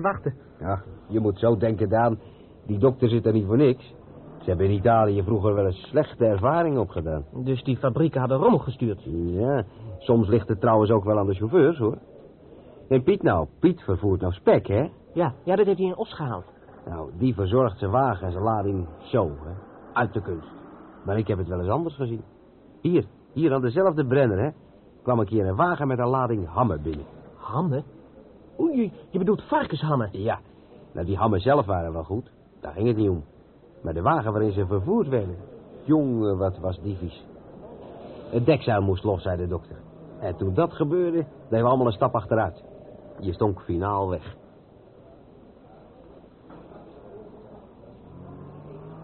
wachten. Ja, je moet zo denken, Daan. Die dokter zit er niet voor niks. Ze hebben in Italië vroeger wel eens slechte ervaring opgedaan. Dus die fabrieken hadden rommel gestuurd. Ja, soms ligt het trouwens ook wel aan de chauffeurs, hoor. En Piet nou, Piet vervoert nou spek, hè? Ja, ja, dat heeft hij in Os gehaald. Nou, die verzorgt zijn wagen en zijn lading zo, hè. Uit de kunst. Maar ik heb het wel eens anders gezien. Hier, hier aan dezelfde brenner, hè. Kwam ik hier een wagen met een lading hammen binnen. Hammen? Oei, je bedoelt varkenshammen. Ja, nou die hammen zelf waren wel goed. Daar ging het niet om. Maar de wagen waarin ze vervoerd werden. Jongen, wat was die vies. Het dekzuil moest los, zei de dokter. En toen dat gebeurde, deden we allemaal een stap achteruit. Je stonk finaal weg.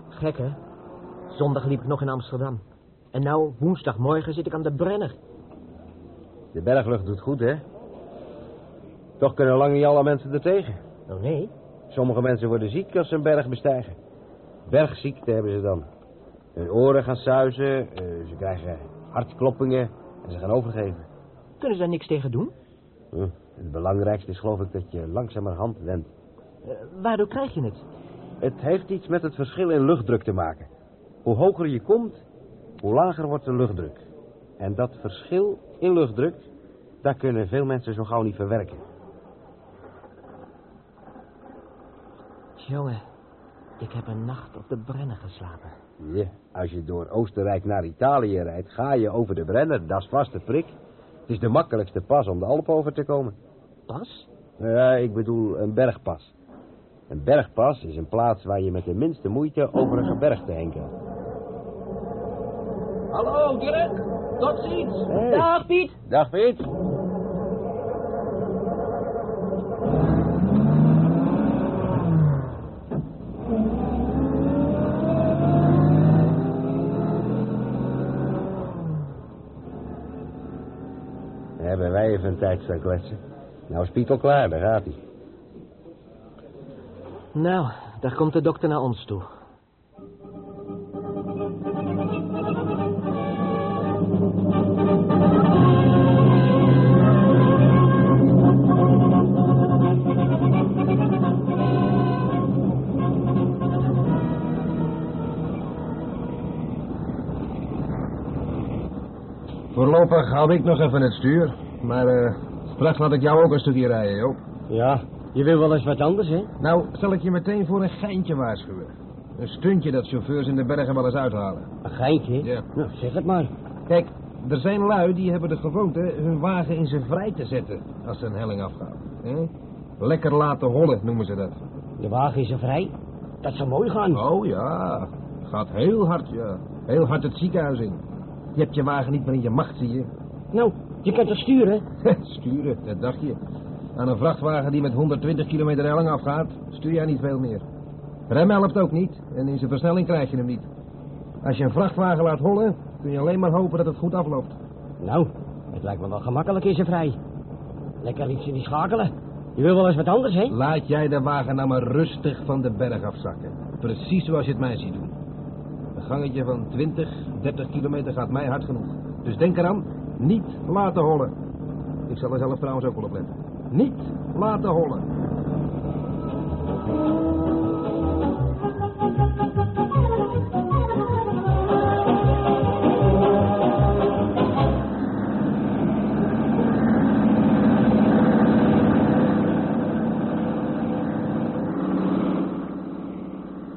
Gek, hè? Zondag liep ik nog in Amsterdam. En nou, woensdagmorgen zit ik aan de Brenner. De berglucht doet goed, hè? Toch kunnen lang niet alle mensen er tegen. Oh, nee? Sommige mensen worden ziek als ze een berg bestijgen. Bergziekte hebben ze dan. Hun oren gaan suizen, eh, ze krijgen hartkloppingen en ze gaan overgeven. Kunnen ze daar niks tegen doen? Hm, Het belangrijkste is geloof ik dat je langzamerhand went. Eh, waardoor krijg je het? Het heeft iets met het verschil in luchtdruk te maken. Hoe hoger je komt, hoe lager wordt de luchtdruk. En dat verschil in luchtdruk, daar kunnen veel mensen zo gauw niet verwerken. Jongen, ik heb een nacht op de Brenner geslapen. Ja, als je door Oostenrijk naar Italië rijdt, ga je over de Brenner, dat is vast de prik. Het is de makkelijkste pas om de Alpen over te komen. Pas? Ja, ik bedoel een bergpas. Een bergpas is een plaats waar je met de minste moeite over een gebergte heen kan. Hallo, Dirk. Tot ziens. Hey. Dag, Piet. Dag Piet. Hebben wij even een tijd staan kletsen. Nou is Piet al klaar, daar gaat hij. Nou, daar komt de dokter naar ons toe. Voorlopig hou ik nog even het stuur. Maar eh, straks laat ik jou ook een stukje rijden, Joop. Ja, je wil wel eens wat anders, hè? Nou, zal ik je meteen voor een geintje waarschuwen. Een stuntje dat chauffeurs in de bergen wel eens uithalen. Een geintje? Ja. Nou, zeg het maar. Kijk, er zijn lui die hebben de gewoonte hun wagen in zijn vrij te zetten als ze een helling afgaan. hè? Lekker laten hollen noemen ze dat. De wagen is er vrij. Dat zou mooi gaan. Oh ja, gaat heel hard, ja. Heel hard het ziekenhuis in. Je hebt je wagen niet meer in je macht, zie je. Nou, je kunt er sturen. Sturen, dat dacht je. Aan een vrachtwagen die met 120 kilometer helling afgaat, stuur jij niet veel meer. Remmen helpt ook niet en in zijn versnelling krijg je hem niet. Als je een vrachtwagen laat hollen, kun je alleen maar hopen dat het goed afloopt. Nou, het lijkt me wel gemakkelijk is er vrij. Lekker iets in die schakelen. Je wil wel eens wat anders, hè? Laat jij de wagen nou maar rustig van de berg afzakken. Precies zoals je het mij ziet doen. Een gangetje van 20, 30 kilometer gaat mij hard genoeg. Dus denk eraan, niet laten hollen. Ik zal er zelf trouwens ook wel op letten. Niet laten hollen.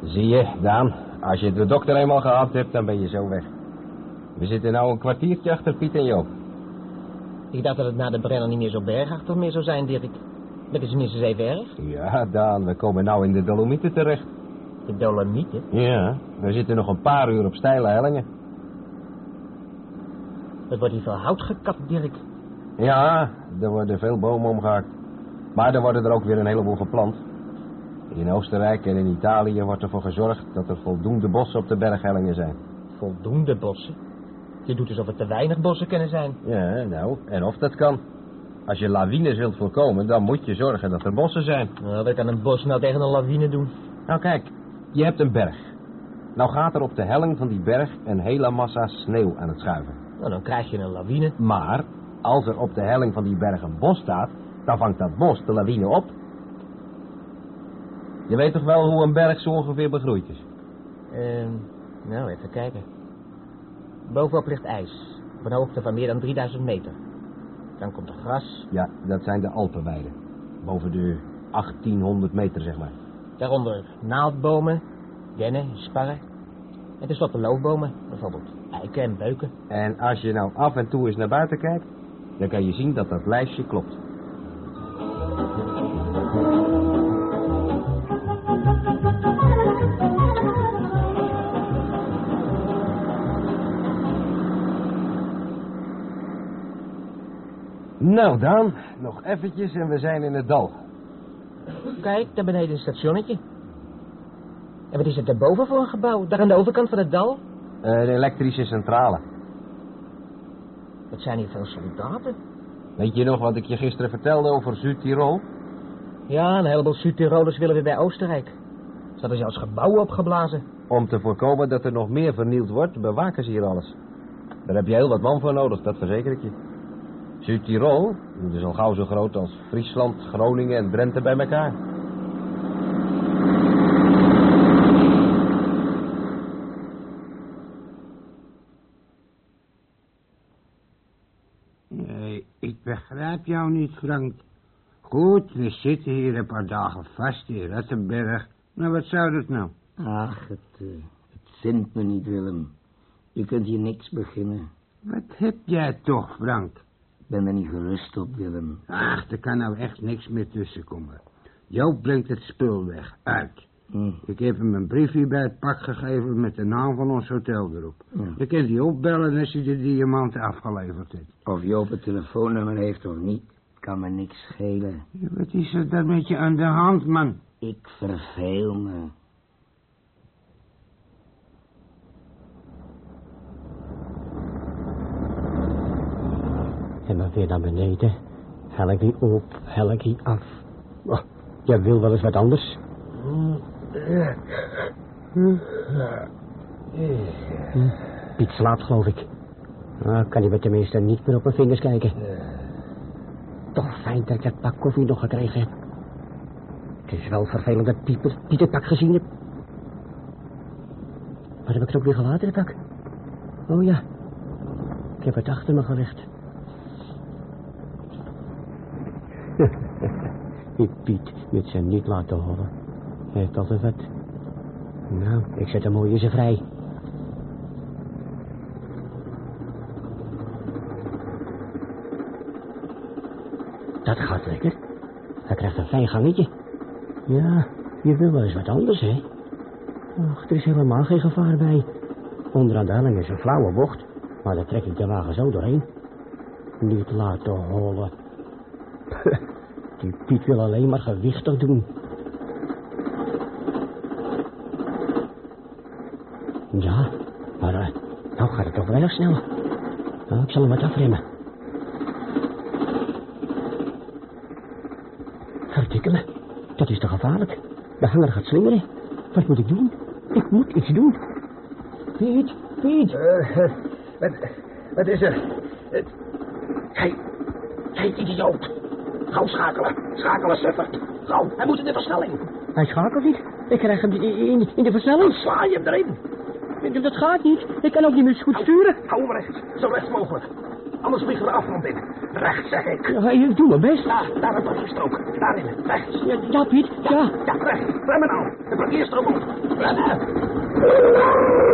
Zie je, Daan, als je de dokter eenmaal gehad hebt, dan ben je zo weg. We zitten nou een kwartiertje achter Piet en Joop. Ik dacht dat het na de Brenner niet meer zo bergachtig meer zou zijn, Dirk. Dat is minstens even erg. Ja, Daan, we komen nou in de Dolomieten terecht. De Dolomieten. Ja, we zitten nog een paar uur op steile hellingen. Het wordt hier veel hout gekapt, Dirk. Ja, er worden veel bomen omgehakt. Maar er worden er ook weer een heleboel geplant. In Oostenrijk en in Italië wordt ervoor gezorgd dat er voldoende bossen op de berghellingen zijn. Voldoende bossen. Je doet alsof er te weinig bossen kunnen zijn. Ja, nou, en of dat kan. Als je lawines wilt voorkomen, dan moet je zorgen dat er bossen zijn. Nou, wat kan een bos nou tegen een lawine doen? Nou kijk, je hebt een berg. Nou gaat er op de helling van die berg een hele massa sneeuw aan het schuiven. Nou, dan krijg je een lawine. Maar als er op de helling van die berg een bos staat, dan vangt dat bos de lawine op. Je weet toch wel hoe een berg zo ongeveer begroeid is? Ehm, nou, even kijken. Bovenop ligt ijs. Op een hoogte van meer dan 3000 meter. Dan komt er gras. Ja, dat zijn de Alpenweiden. Boven de 1800 meter, zeg maar. Daaronder naaldbomen, dennen, sparren. En tenslotte loofbomen, bijvoorbeeld eiken en beuken. En als je nou af en toe eens naar buiten kijkt, dan kan je zien dat dat lijstje klopt. Nou dan, nog eventjes en we zijn in het dal. Kijk, daar beneden een stationnetje. En wat is het daarboven voor een gebouw? Daar aan de overkant van het dal? Een elektrische centrale. Wat zijn hier veel soldaten? Weet je nog wat ik je gisteren vertelde over Zuid-Tirol? Ja, een heleboel Zuid-Tirolers willen weer bij Oostenrijk. Ze hadden zelfs gebouwen opgeblazen. Om te voorkomen dat er nog meer vernield wordt, bewaken ze hier alles. Daar heb je heel wat man voor nodig, dat verzeker ik je. Zuid-Tirol is al gauw zo groot als Friesland, Groningen en Drenthe bij elkaar. Nee, ik begrijp jou niet, Frank. Goed, we zitten hier een paar dagen vast in Rattenberg. Maar wat zou dat nou? Ach, het, eh, het vindt me niet, Willem. Je kunt hier niks beginnen. Wat heb jij toch, Frank? Ben er niet gerust op, Willem. Ach, er kan nou echt niks meer tussenkomen. Joop brengt het spul weg, uit. Hm. Ik heb hem een briefje bij het pak gegeven met de naam van ons hotel erop. Ja. Je kunt die opbellen als hij de diamanten afgeleverd heeft. Of Joop het telefoonnummer heeft of niet, kan me niks schelen. Ja, Wat is er daar met je aan de hand, man? Ik verveel me. Dan weer naar beneden. Helk die op, helk die af. Oh, jij wil wel eens wat anders? Hm, Piet slaapt, geloof ik. Nou, kan hij me tenminste niet meer op mijn vingers kijken. Toch fijn dat ik dat pak koffie nog gekregen heb. Het is wel vervelend dat Piet, het pak gezien heeft. Waar heb ik het ook weer gelaten, het pak? Oh ja, ik heb het achter me gelegd. Die Piet met zijn niet laten horen. Hij heeft altijd wat. Nou, ik zet hem mooi in vrij. Dat gaat lekker. Hij krijgt een fijn gangetje. Ja, je wil wel eens wat anders, hè? Och, er is helemaal geen gevaar bij. Onderaan de helling is een flauwe bocht, maar daar trek ik de wagen zo doorheen. Niet laten hollen. Die Piet wil alleen maar gewichtig doen. Ja, maar eh, nou gaat het toch wel erg snel. Nou, ik zal hem wat afremmen. Verdikke dat is te gevaarlijk. De hanger gaat slingeren. Wat moet ik doen? Ik moet iets doen. Piet, Piet. Eh, wat, wat is er? Hij... Hij, idioot. Gauw schakelen. Schakelen, suffert. Gauw, hij moet in de versnelling. Hij schakelt niet. Ik krijg hem in, in, de versnelling. Sla je hem erin. Dat gaat niet. Ik kan ook niet meer goed sturen. Hou hem rechts. Zo rechts mogelijk. Anders vliegen we de afgrond in. Rechts, zeg ik. Ja, ik doe mijn best. Daar, daar een parkeerstrook. Daarin, rechts. Ja, ja Piet, ja. Ja, rechts. Remmen nou. De parkeerstrook op. Remmen.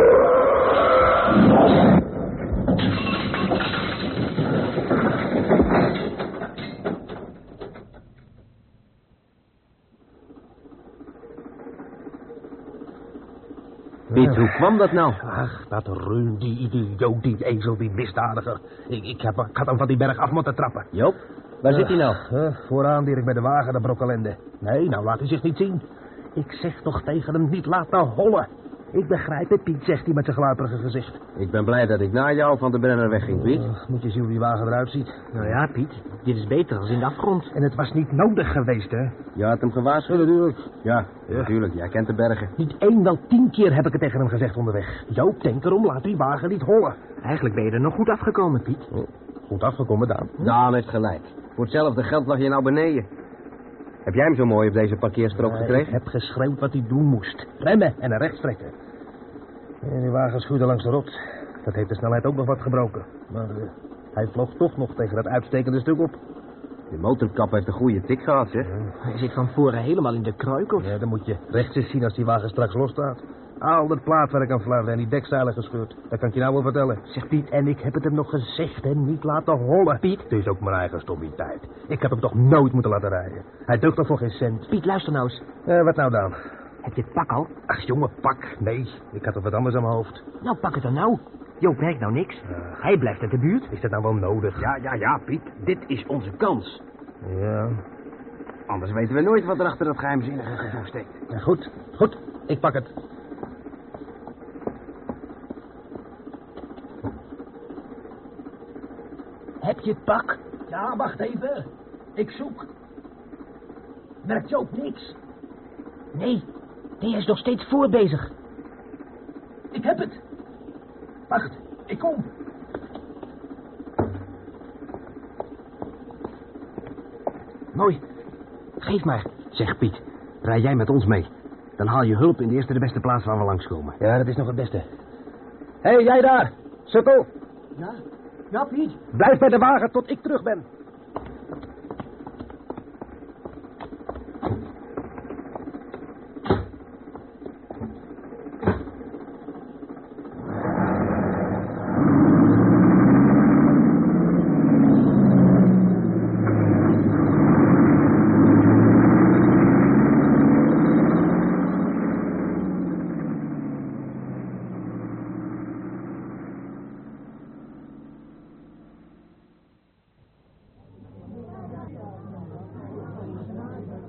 Kwam dat nou? Ach, dat Ruun, die idioot, die ezel, die misdadiger. Ik, ik, heb, ik had hem van die berg af moeten trappen. Joop, waar zit hij nou? Uh, vooraan direct bij de wagen, de brokkelende. Nee, nou laat hij zich niet zien. Ik zeg toch tegen hem niet laten hollen. Ik begrijp het, Piet, zegt hij met zijn gluiperige gezicht. Ik ben blij dat ik na jou van de brenner wegging, Piet. Uh, moet je zien hoe die wagen eruit ziet. Nou ja, Piet, dit is beter dan in de afgrond. En het was niet nodig geweest, hè? Je had hem gewaarschuwd? natuurlijk. Ja, natuurlijk. Jij kent de bergen. Niet één, wel tien keer heb ik het tegen hem gezegd onderweg. Joop, denk erom, laat die wagen niet hollen. Eigenlijk ben je er nog goed afgekomen, Piet. Goed afgekomen, Daan. Daan heeft gelijk. Voor hetzelfde geld lag je nou beneden. Heb jij hem zo mooi op deze parkeerstrook Ik gekregen? heb geschreeuwd wat hij doen moest. Remmen en naar rechts trekken. En die wagen schuurde langs de rot. Dat heeft de snelheid ook nog wat gebroken. Maar eh, hij vloog toch nog tegen dat uitstekende stuk op. Die motorkap heeft een goede tik gehad, zeg. Hij zit van voren helemaal in de kruik, of? Ja, dan moet je rechts eens zien als die wagen straks losstaat. Al dat plaatwerk aan flarden en die dekzeilen gescheurd. Dat kan ik je nou wel vertellen. Zeg Piet, en ik heb het hem nog gezegd en niet laten hollen. Piet? Het is ook mijn eigen stommiteit. Ik heb hem toch nooit moeten laten rijden. Hij deugt toch voor geen cent. Piet, luister nou eens. Eh, wat nou dan? Heb je het pak al? Ach, jongen, pak. Nee, ik had er wat anders aan mijn hoofd. Nou, pak het dan nou. Joop werkt nou niks. Hij blijft uit de buurt. Is dat nou wel nodig? Ja, ja, ja, Piet. Dit is onze kans. Ja. Anders weten we nooit wat er achter dat geheimzinnige gevoel steekt. ja goed, goed. Ik pak het. Heb je het pak? Ja, wacht even. Ik zoek. Merkt Joop niks? Nee. Nee, hij is nog steeds voor bezig. Ik heb het. Wacht, ik kom. Mooi. Geef maar, zegt Piet. Rij jij met ons mee. Dan haal je hulp in de eerste de beste plaats waar we langskomen. Ja, dat is nog het beste. Hé, hey, jij daar. Sukkel. Ja? Ja, Piet? Blijf bij de wagen tot ik terug ben.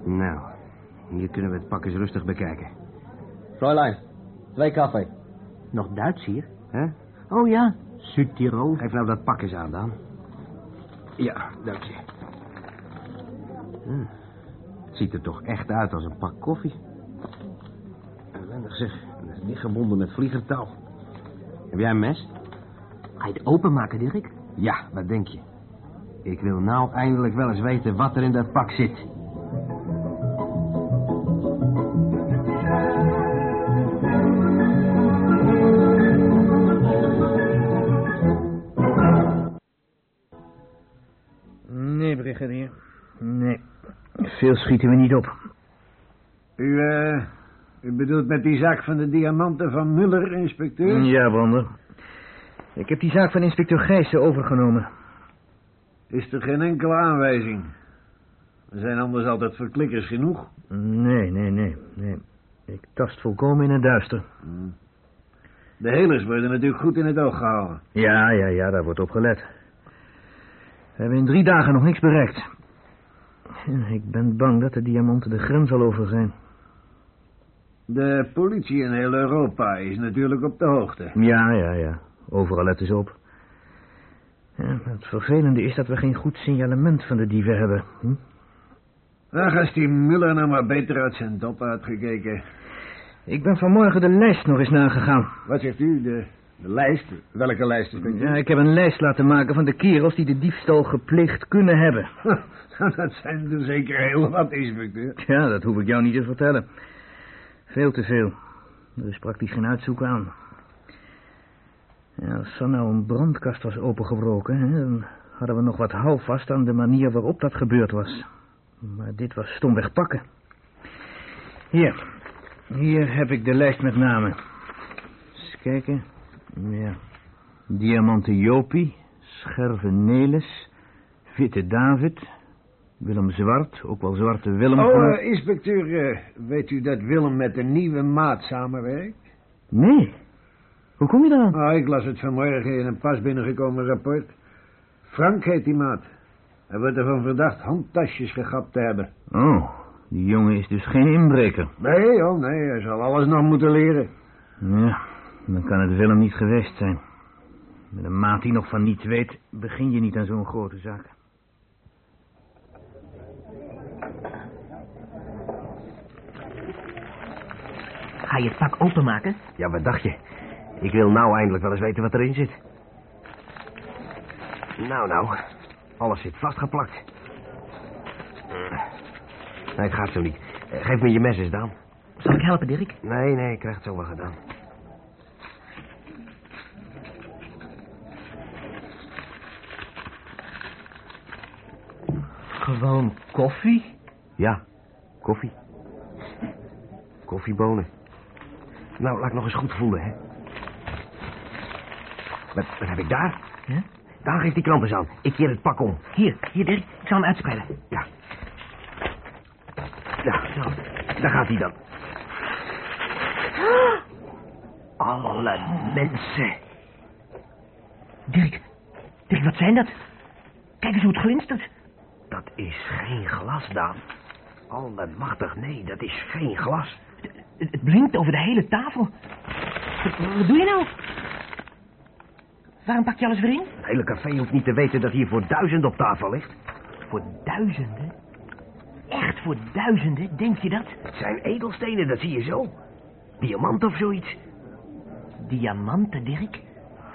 Nou, hier kunnen we het pak eens rustig bekijken. Fräulein, twee koffie. Nog Duits hier? Hè? Oh ja, Zuid-Tirol. Geef nou dat pak eens aan dan. Ja, dank je. Hm. Het ziet er toch echt uit als een pak koffie. Ellendig zeg. Dat is niet gebonden met vliegertouw. Heb jij een mes? Ga je het openmaken, Dirk? Ja, wat denk je? Ik wil nou eindelijk wel eens weten wat er in dat pak zit. Veel schieten we niet op. U, eh, u bedoelt met die zaak van de diamanten van Muller, inspecteur? Ja, Brander. Ik heb die zaak van inspecteur Gijssen overgenomen. Is er geen enkele aanwijzing? Er zijn anders altijd verklikkers genoeg. Nee, nee, nee, nee. Ik tast volkomen in het duister. De helers worden natuurlijk goed in het oog gehouden. Ja, ja, ja, daar wordt op gelet. We hebben in drie dagen nog niks bereikt. Ik ben bang dat de diamanten de grens al over zijn. De politie in heel Europa is natuurlijk op de hoogte. Ja, ja, ja. Overal letten ze op. Ja, het vervelende is dat we geen goed signalement van de dieven hebben. Hm? Ach, als die Muller nou maar beter uit zijn dop had gekeken. Ik ben vanmorgen de lijst nog eens nagegaan. Wat zegt u, de, de lijst? Welke lijst, inspecteur? Ja, ik heb een lijst laten maken van de kerels die de diefstal gepleegd kunnen hebben. dat zijn er zeker heel wat, inspecteur. Ja, dat hoef ik jou niet te vertellen. Veel te veel. Er is praktisch geen uitzoek aan. Ja, als er nou een brandkast was opengebroken, hè, dan hadden we nog wat houvast aan de manier waarop dat gebeurd was. Maar dit was stomweg pakken. Hier, hier heb ik de lijst met namen. Eens kijken. Ja. Diamanten Jopie, Scherve Nelis, Witte David, Willem Zwart, ook wel Zwarte Willem. Oh, eh, inspecteur, eh, weet u dat Willem met een nieuwe maat samenwerkt? Nee. Hoe kom je dan? Oh, ik las het vanmorgen in een pas binnengekomen rapport. Frank heet die maat. Hij wordt ervan verdacht handtasjes gegapt te hebben. Oh, die jongen is dus geen inbreker. Nee, oh nee, hij zal alles nog moeten leren. Ja, dan kan het Willem niet geweest zijn. Met een maat die nog van niets weet, begin je niet aan zo'n grote zaak. Ga je het pak openmaken? Ja, wat dacht je? Ik wil nou eindelijk wel eens weten wat erin zit. Nou, nou. Alles zit vastgeplakt. Nee, het gaat zo niet. Eh, Geef me je mes eens, Daan. Zal ik helpen, Dirk? Nee, nee, ik krijg het zo wel gedaan. Gewoon koffie? Ja, koffie. Koffiebonen. Nou, laat ik nog eens goed voelen, hè. Wat, wat heb ik daar? Ja? Daar geeft die krant eens aan. Ik keer het pak om. Hier, hier, Dirk. Ik zal hem uitspreiden. Ja. Ja, zo. Daar gaat hij dan. Alle mensen. Dirk, Dirk, wat zijn dat? Kijk eens hoe het glinstert. Dat is geen glas, Daan. Allemachtig, nee, dat is geen glas. Het, blinkt over de hele tafel. Wat, doe je nou? Waarom pak je alles weer in? Het hele café hoeft niet te weten dat hier voor duizend op tafel ligt. Voor duizenden? Echt voor duizenden, denk je dat? Het zijn edelstenen, dat zie je zo. Diamant of zoiets. Diamanten, Dirk?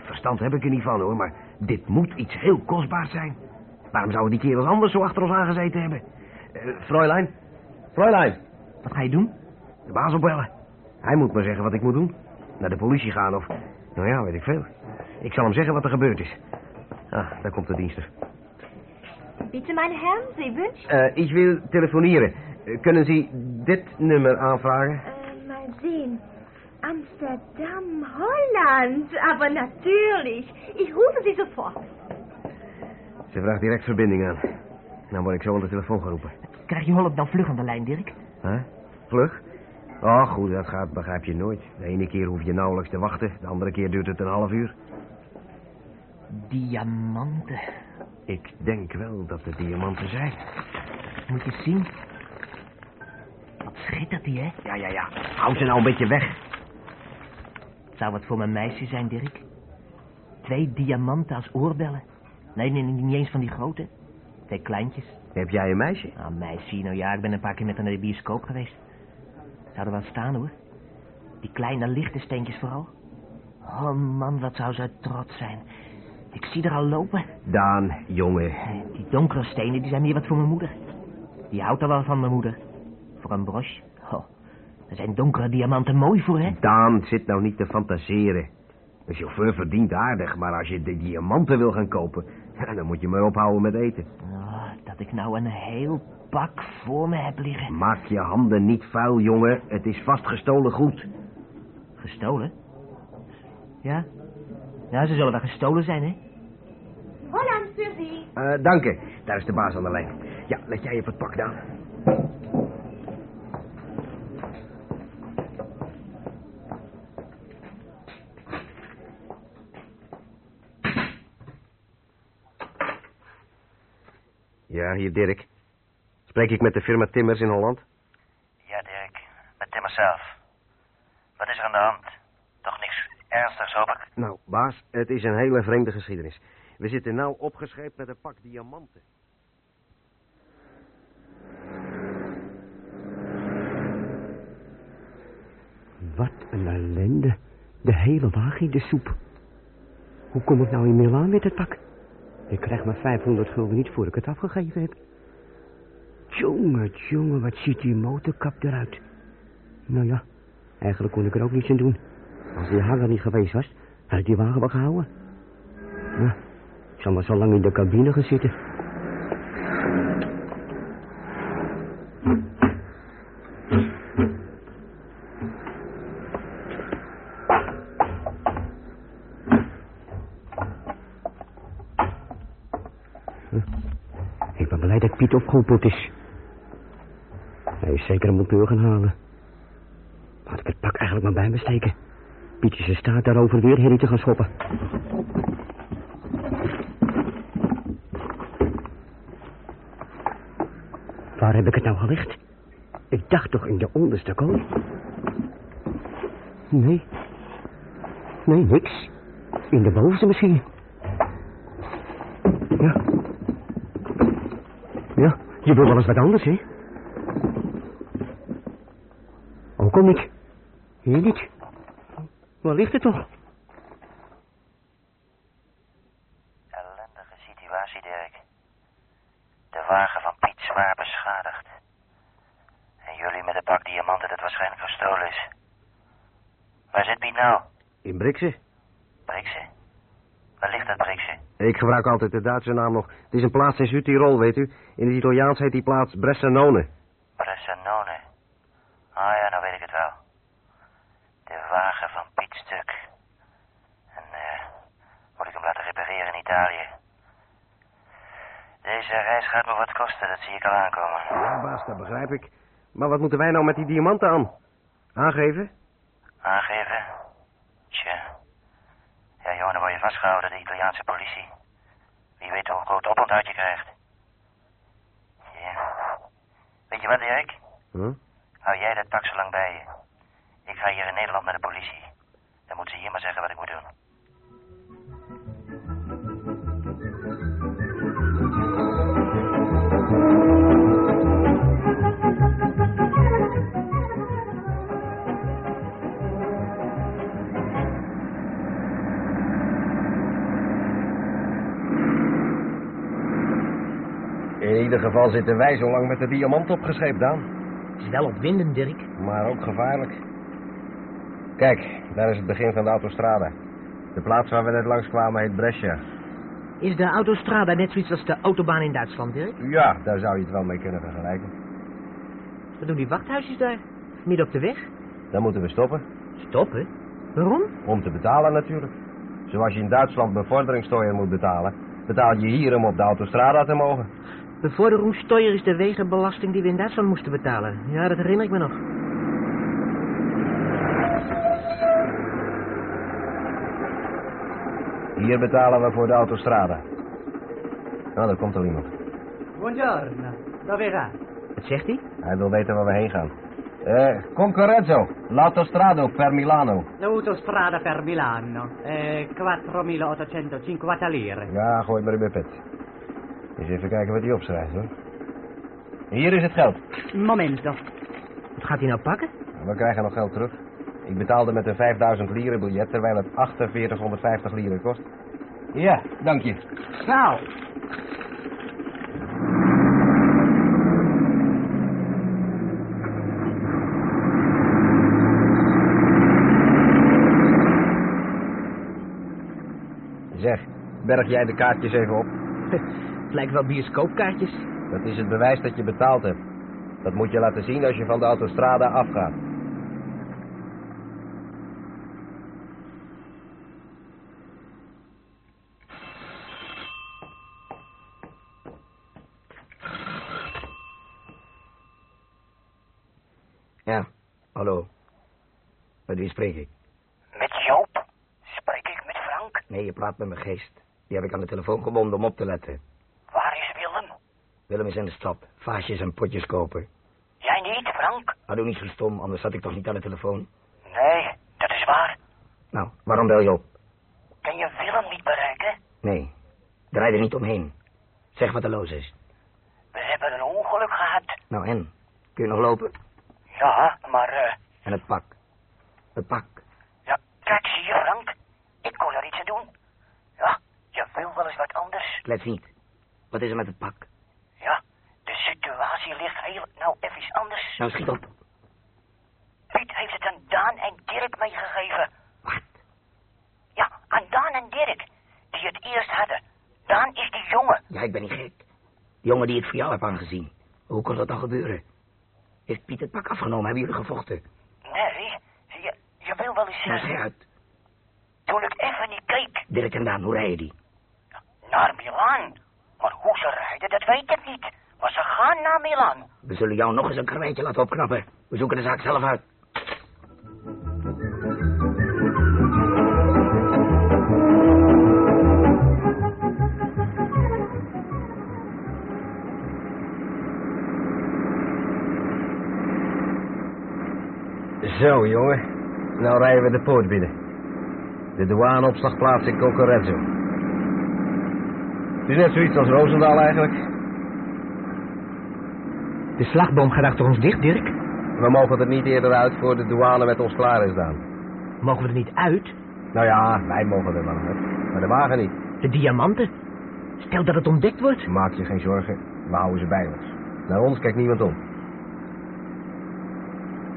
Verstand heb ik er niet van, hoor, maar dit moet iets heel kostbaars zijn. Waarom zouden die kerels anders zo achter ons aangezeten hebben? Uh, Fräulein? Fräulein? Wat ga je doen? De baas opbellen. Hij moet me zeggen wat ik moet doen. Naar de politie gaan of... Nou ja, weet ik veel. Ik zal hem zeggen wat er gebeurd is. Ah, daar komt de dienster. Bitte, meine Herren, Sie wünschen... Uh, ik wil telefoneren. Uh, kunnen Sie dit nummer aanvragen? Äh, mal sehen. Amsterdam, Holland. Aber natürlich. Ich rufe Sie sofort. Ze vraagt direct verbinding aan. Nou word ik zo aan de telefoon geroepen. Krijg je Holland nou vlug aan de lijn, Dirk? Huh? Vlug? Oh, goed, dat gaat, begrijp je nooit. De ene keer hoef je nauwelijks te wachten. De andere keer duurt het een half uur. Diamanten. Ik denk wel dat het diamanten zijn. Moet je zien. Wat schittert die, hè? Ja, ja, ja. Hou ze nou een beetje weg. Zou wat voor mijn meisje zijn, Dirk? Twee diamanten als oorbellen. Nee, nee, niet eens van die grote. Twee kleintjes. Heb jij een meisje? Nou, meisje, nou ja, ik ben een paar keer met haar naar de bioscoop geweest. Zou er wel staan, hoor. Die kleine lichte steentjes vooral. Oh, man, wat zou ze trots zijn. Ik zie er al lopen. Daan, jongen. Die donkere stenen, die zijn meer wat voor mijn moeder. Die houdt er wel van, mijn moeder. Voor een broche. Oh, daar zijn donkere diamanten mooi voor, hè? Daan, zit nou niet te fantaseren. Een chauffeur verdient aardig, maar als je de diamanten wil gaan kopen... Dan moet je maar ophouden met eten. Oh, dat ik nou een heel pak voor me heb liggen. Maak je handen niet vuil, jongen. Het is vastgestolen goed. Gestolen? Ja? Ja, ze zullen wel gestolen zijn, hè? Holland für Sie. Uh, dank je. Daar is de baas aan de lijn. Ja, let jij op het pak, Daan. Ja, hier Dirk. Spreek ik met de firma Timmers in Holland? Ja, Dirk. Met Timmers zelf. Wat is er aan de hand? Toch niks ernstigs, hoop ik? Nou, baas, het is een hele vreemde geschiedenis. We zitten nou opgescheept met een pak diamanten. Wat een ellende. De hele wagen in de soep. Hoe kom ik nou in Milaan met het pak? Ik krijg maar 500 gulden niet voor ik het afgegeven heb. Jongen, jongen, wat ziet die motorkap eruit. Nou ja, eigenlijk kon ik er ook niets aan doen. Als die hanger niet geweest was, had ik die wagen wel gehouden. Nou, ik zal maar zo lang in de cabine gaan zitten. Ik ben blij dat Piet opgehoepeld is. Is zeker een monteur gaan halen. Had ik het pak eigenlijk maar bij me steken. Piet is in staat daarover weer herrie te gaan schoppen. Waar heb ik het nou gelegd? Ik dacht toch in de onderste kooi? Nee. Nee, niks. In de bovenste misschien. Ja. Ja, je wil wel eens wat anders, hè? Al niet. Hier niet. Waar ligt het toch? Ellendige situatie, Dirk. De wagen van Piet zwaar beschadigd. met een pak diamanten dat waarschijnlijk gestolen is. Waar zit Piet nou? In Brixen? Brixen? Waar ligt dat Brixen? Ik gebruik altijd de Duitse naam nog. Het is een plaats in Zuid-Tirol, weet u. In het Italiaans heet die plaats. Bressanone. Ah ja, nou weet ik het wel. De wagen van Piet stuk. En eh, moet ik hem laten repareren in Italië. Deze reis gaat me wat kosten, dat zie ik al aankomen. Ja, baas, dat begrijp ik. Maar wat moeten wij nou met die diamanten aan? Aangeven? Aangeven? Tja. Ja, jongen, dan word je vastgehouden door de Italiaanse politie. Wie weet hoe groot oponthoud je krijgt. Ja. Weet je wat, Dirk? Huh? Hou jij dat pak zo lang bij je. Ik ga hier in Nederland naar de politie. Ieder geval zitten wij zo lang met de diamant opgescheept, Daan. Het is wel opwindend, Dirk. Maar ook gevaarlijk. Kijk, daar is het begin van de autostrade. De plaats waar we net langs kwamen heet Brescia. Is de autostrada net zoiets als de autobaan in Duitsland, Dirk? Ja, daar zou je het wel mee kunnen vergelijken. Wat doen die wachthuisjes daar? Midden op de weg? Dan moeten we stoppen. Stoppen? Waarom? Om te betalen natuurlijk. Zoals je in Duitsland bevorderingssteuer moet betalen, betaal je hier om op de autostrada te mogen. Bevorderingssteuer is de wegenbelasting die we in Duitsland moesten betalen. Ja, dat herinner ik me nog. Hier betalen we voor de autostrada. Nou, daar komt al iemand. Buongiorno, dove va? Wat zegt hij? Hij wil weten waar we heen gaan. Eh, Concorrezzo, l'autostrada per Milano. L'autostrada per Milano, eh, 4.850 lire. Ja, gooi maar in mijn pet. Eens even kijken wat hij opschrijft, hoor. Hier is het geld. Momento. Wat gaat hij nou pakken? We krijgen nog geld terug. Ik betaalde met een 5000 lire biljet, terwijl het 4850 lire kost. Ja, dank je. Ciao. Zeg, berg jij de kaartjes even op. Het lijkt wel bioscoopkaartjes. Dat is het bewijs dat je betaald hebt. Dat moet je laten zien als je van de autostrada afgaat. Ja, hallo. Met wie spreek ik? Met Joop? Spreek ik met Frank? Nee, je praat met mijn geest. Die heb ik aan de telefoon gebonden om op te letten. Willem? Is in de stad. Vaasjes en potjes kopen. Jij niet, Frank? Maar doe niet zo stom, anders zat ik toch niet aan de telefoon. Nee, dat is waar. Nou, waarom bel je op? Kan je Willem niet bereiken? Nee, draai er niet omheen. Zeg wat er los is. We hebben een ongeluk gehad. Nou en? Kun je nog lopen? Ja, maar... eh En het pak. Het pak. ja, kijk, zie je, Frank? Ik kon er iets aan doen. Ja, je wil wel eens wat anders. Let niet. Wat is er met het pak? De situatie ligt heel nou even anders. Nou, schiet op. Piet heeft het aan Daan en Dirk meegegeven. Wat? Ja, aan Daan en Dirk. Die het eerst hadden. Daan is die jongen. Ja, ik ben niet gek. Die jongen die het voor jou heb aangezien. Hoe kon dat dan gebeuren? Heeft Piet het pak afgenomen? Hebben jullie gevochten? Nee, je, je wil wel eens Nou, zeg uit. Toen ik even niet keek. Dirk en Daan, hoe rijden die? Naar Milaan. Maar hoe ze rijden, dat weet ik niet. Maar ze gaan naar Milaan. We zullen jou nog eens een karweitje laten opknappen. We zoeken de zaak zelf uit. Zo, jongen. Nou rijden we de poort binnen. De douaneopslagplaats in Cocorezzo. Het is net zoiets als Roosendaal eigenlijk. De slagboom gaat achter ons dicht, Dirk. We mogen er niet eerder uit voor de douane met ons klaar is dan. Mogen we er niet uit? Nou ja, wij mogen er wel uit. Maar de wagen niet. De diamanten? Stel dat het ontdekt wordt. Maak je geen zorgen. We houden ze bij ons. Naar ons kijkt niemand om.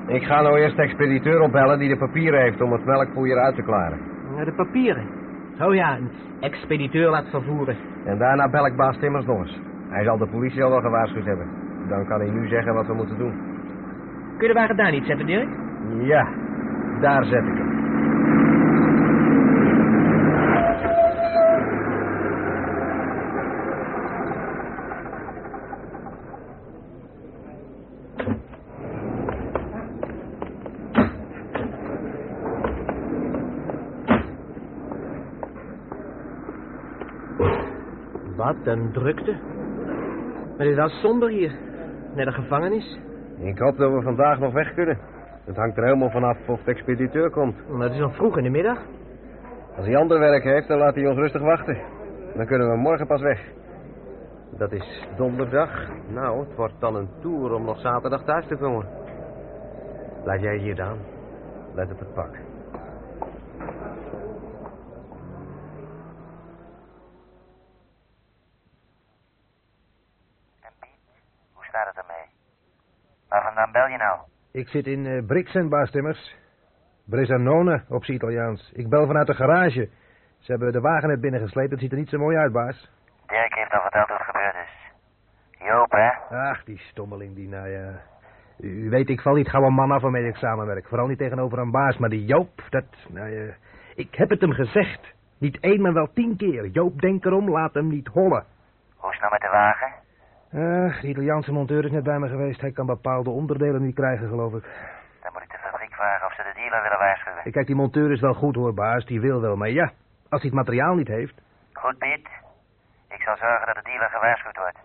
Ik ga nou eerst de expediteur opbellen die de papieren heeft om het melkpoeier uit te klaren. De papieren. Oh ja, een expediteur laat vervoeren. En daarna bel ik baas Timmers nog eens. Hij zal de politie al wel gewaarschuwd hebben. Dan kan hij nu zeggen wat we moeten doen. Kun je de wagen daar niet zetten, Dirk? Ja, daar zet ik hem. Wat een drukte. Maar het is wel somber hier. Net een gevangenis. Ik hoop dat we vandaag nog weg kunnen. Het hangt er helemaal vanaf of de expediteur komt. Maar het is nog vroeg in de middag. Als hij ander werk heeft, dan laat hij ons rustig wachten. Dan kunnen we morgen pas weg. Dat is donderdag. Nou, het wordt dan een tour om nog zaterdag thuis te komen. Laat jij hier dan. Let op het pak. Hoe staat het ermee? Waar vandaan bel je nou? Ik zit in uh, Brixen, baas Timmers. Bressanone, op z'n Italiaans. Ik bel vanuit de garage. Ze hebben de wagen net binnengesleept. Het ziet er niet zo mooi uit, baas. Dirk heeft al verteld hoe het gebeurd is. Joop, hè? Ach, die stommeling, die nou ja... U weet, ik val niet gauw een man af waarmee ik samenwerk. Vooral niet tegenover een baas. Maar die Joop, dat... Nou ja... Ik heb het hem gezegd. Niet één, maar wel tien keer. Joop, denk erom, laat hem niet hollen. Hoe is het nou met de wagen? Uh, de Italiaanse monteur is net bij me geweest. Hij kan bepaalde onderdelen niet krijgen, geloof ik. Dan moet ik de fabriek vragen of ze de dealer willen waarschuwen. Kijk, die monteur is wel goed hoor, baas. Die wil wel. Maar ja, als hij het materiaal niet heeft... Goed, Piet. Ik zal zorgen dat de dealer gewaarschuwd wordt.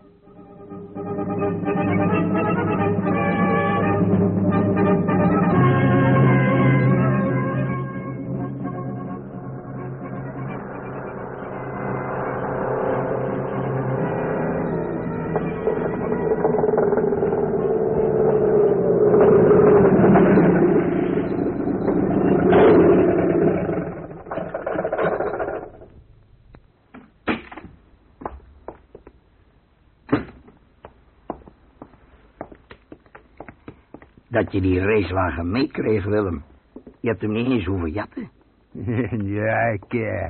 Dat je die racewagen meekreeg, Willem. Je hebt hem niet eens hoeven jatten. ja, ik, eh,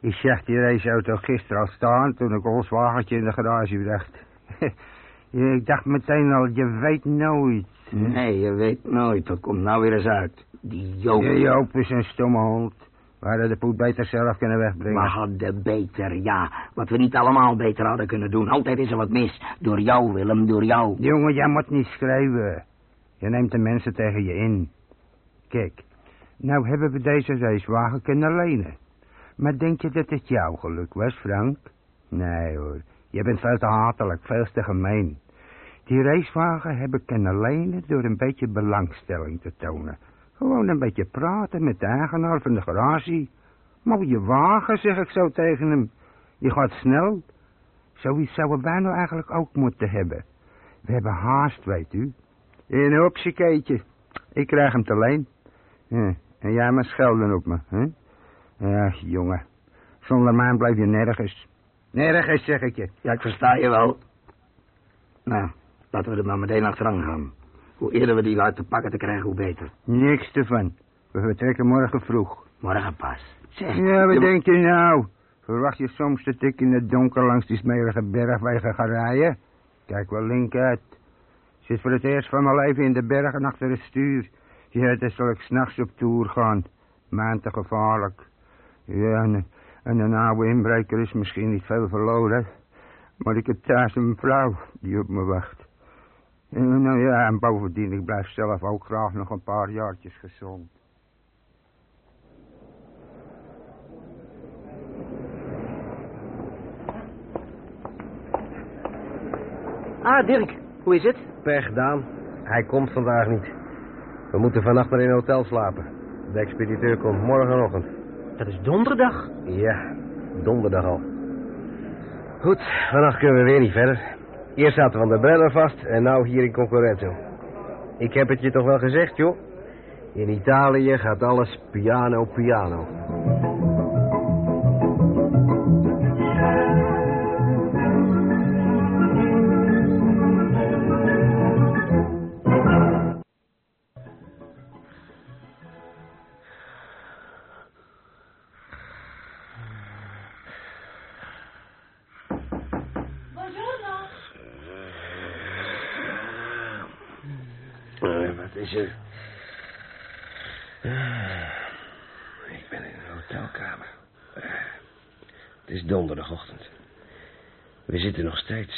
ik zag die raceauto gisteren al staan toen ik ons wagentje in de garage bracht. ik dacht meteen al, je weet nooit. Nee, je weet nooit. Dat komt nou weer eens uit. Die Joop. Die Joop is een stomme hond. We hadden de poet beter zelf kunnen wegbrengen. We hadden beter, ja. Wat we niet allemaal beter hadden kunnen doen. Altijd is er wat mis. Door jou, Willem, door jou. Jongen, jij moet niet schrijven. Je neemt de mensen tegen je in. Kijk, nou hebben we deze racewagen kunnen lenen. Maar denk je dat het jouw geluk was, Frank? Nee hoor, je bent veel te hatelijk, veel te gemeen. Die racewagen hebben kunnen lenen door een beetje belangstelling te tonen. Gewoon een beetje praten met de eigenaar van de garage. Mooie wagen, zeg ik zo tegen hem. Die gaat snel. Zoiets zouden wij nou eigenlijk ook moeten hebben. We hebben haast, weet u. In een opsiekeetje. Ik krijg hem te leen. Ja, en jij maar schelden op me, hè? Ja, jongen. Zonder mij blijf je nergens. Nergens, zeg ik je. Ja, ik versta je wel. Nou, laten we er maar meteen achteraan gaan. Hoe eerder we die uit te pakken te krijgen, hoe beter. Niks ervan. We vertrekken morgen vroeg. Morgen pas. Zeg. Ja, wat je- denk je nou? Verwacht je soms dat ik in het donker langs die smerige bergwegen ga rijden? Kijk wel link uit. Zit voor het eerst van mijn leven in de bergen achter het stuur. Ja, dan zal ik s'nachts op tour gaan. Maan te gevaarlijk. Ja, en, en een oude inbreker is misschien niet veel verloren. Maar ik heb thuis een vrouw die op me wacht. En, nou ja, en bovendien, ik blijf zelf ook graag nog een paar jaartjes gezond. Ah, Dirk, hoe is het? Pech, Daan. Hij komt vandaag niet. We moeten vannacht maar in een hotel slapen. De expediteur komt morgenochtend. Dat is donderdag. Ja, donderdag al. Goed, vannacht kunnen we weer niet verder. Eerst zaten we de Brenner vast en nou hier in Concorrenzo. Ik heb het je toch wel gezegd, joh. In Italië gaat alles piano piano.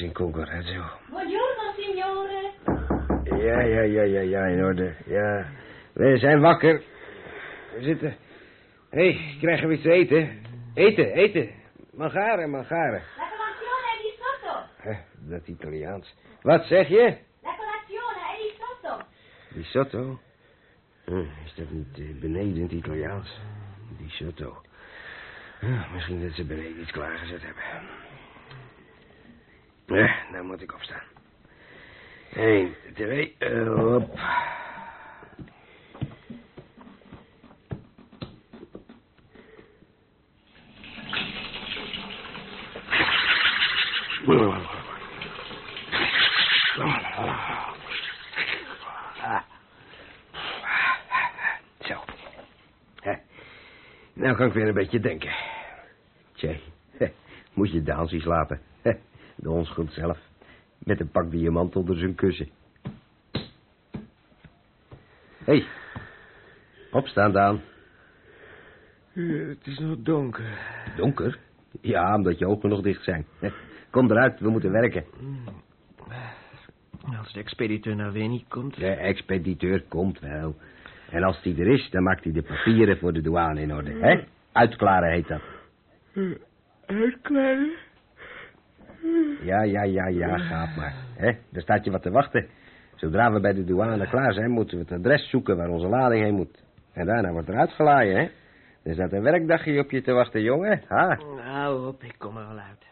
In Concorrazzo. Buongiorno, signore. Ja, ja, ja, ja, ja, in orde. Ja. We zijn wakker. We zitten... Hé, hey, krijgen we iets te eten? Eten, eten. Mangare, mangare. La colazione è di sotto. Hè, dat Italiaans. Wat zeg je? La colazione è di sotto. Risotto? Hm, is dat niet eh, beneden in het Italiaans? Risotto. Hm, misschien dat ze beneden iets klaargezet hebben. Ja, nou moet ik opstaan. Eén, twee, eh, hop. Zo. Nou kan ik weer een beetje denken. Tjee, moet je Daan zien slapen. De onschuld zelf. Met een pak diamant onder zijn kussen. Hé, hey, opstaan Daan. het is nog donker. Donker? Ja, omdat je ogen nog dicht zijn. Kom eruit, we moeten werken. Als de expediteur nou weer niet komt. De expediteur komt wel. En als die er is, dan maakt hij de papieren voor de douane in orde. Hè? Uitklaren heet dat. Uitklaren? Ja, ja, ja, ja, gaat maar. Hè? Daar staat je wat te wachten. Zodra we bij de douane klaar zijn, moeten we het adres zoeken waar onze lading heen moet. En daarna wordt er uitgelaaien, hè? Er staat een werkdagje op je te wachten, jongen. Ha? Nou, op, ik kom er wel uit.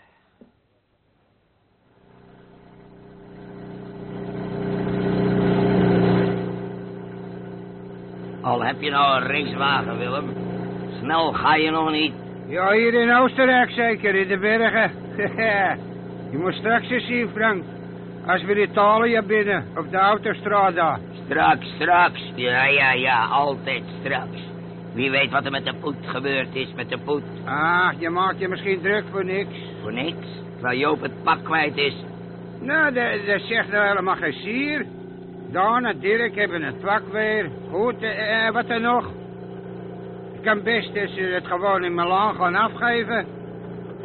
Al heb je nou een racewagen, Willem. Snel ga je nog niet. Ja, hier in Oostenrijk zeker, in de bergen. je moet straks eens zien, Frank. Als we Italië binnen, op de autostrada. Straks, straks. Ja, ja, ja, altijd straks. Wie weet wat er met de poet gebeurd is met de poet. Ah, je maakt je misschien druk voor niks. Voor niks. Terwijl Joop het pak kwijt is. Nou, dat, zegt nou helemaal geen sier. Daan en Dirk hebben het pak weer. Goed, eh, eh, wat er nog? Ik kan best eens het gewoon in Milaan gaan afgeven.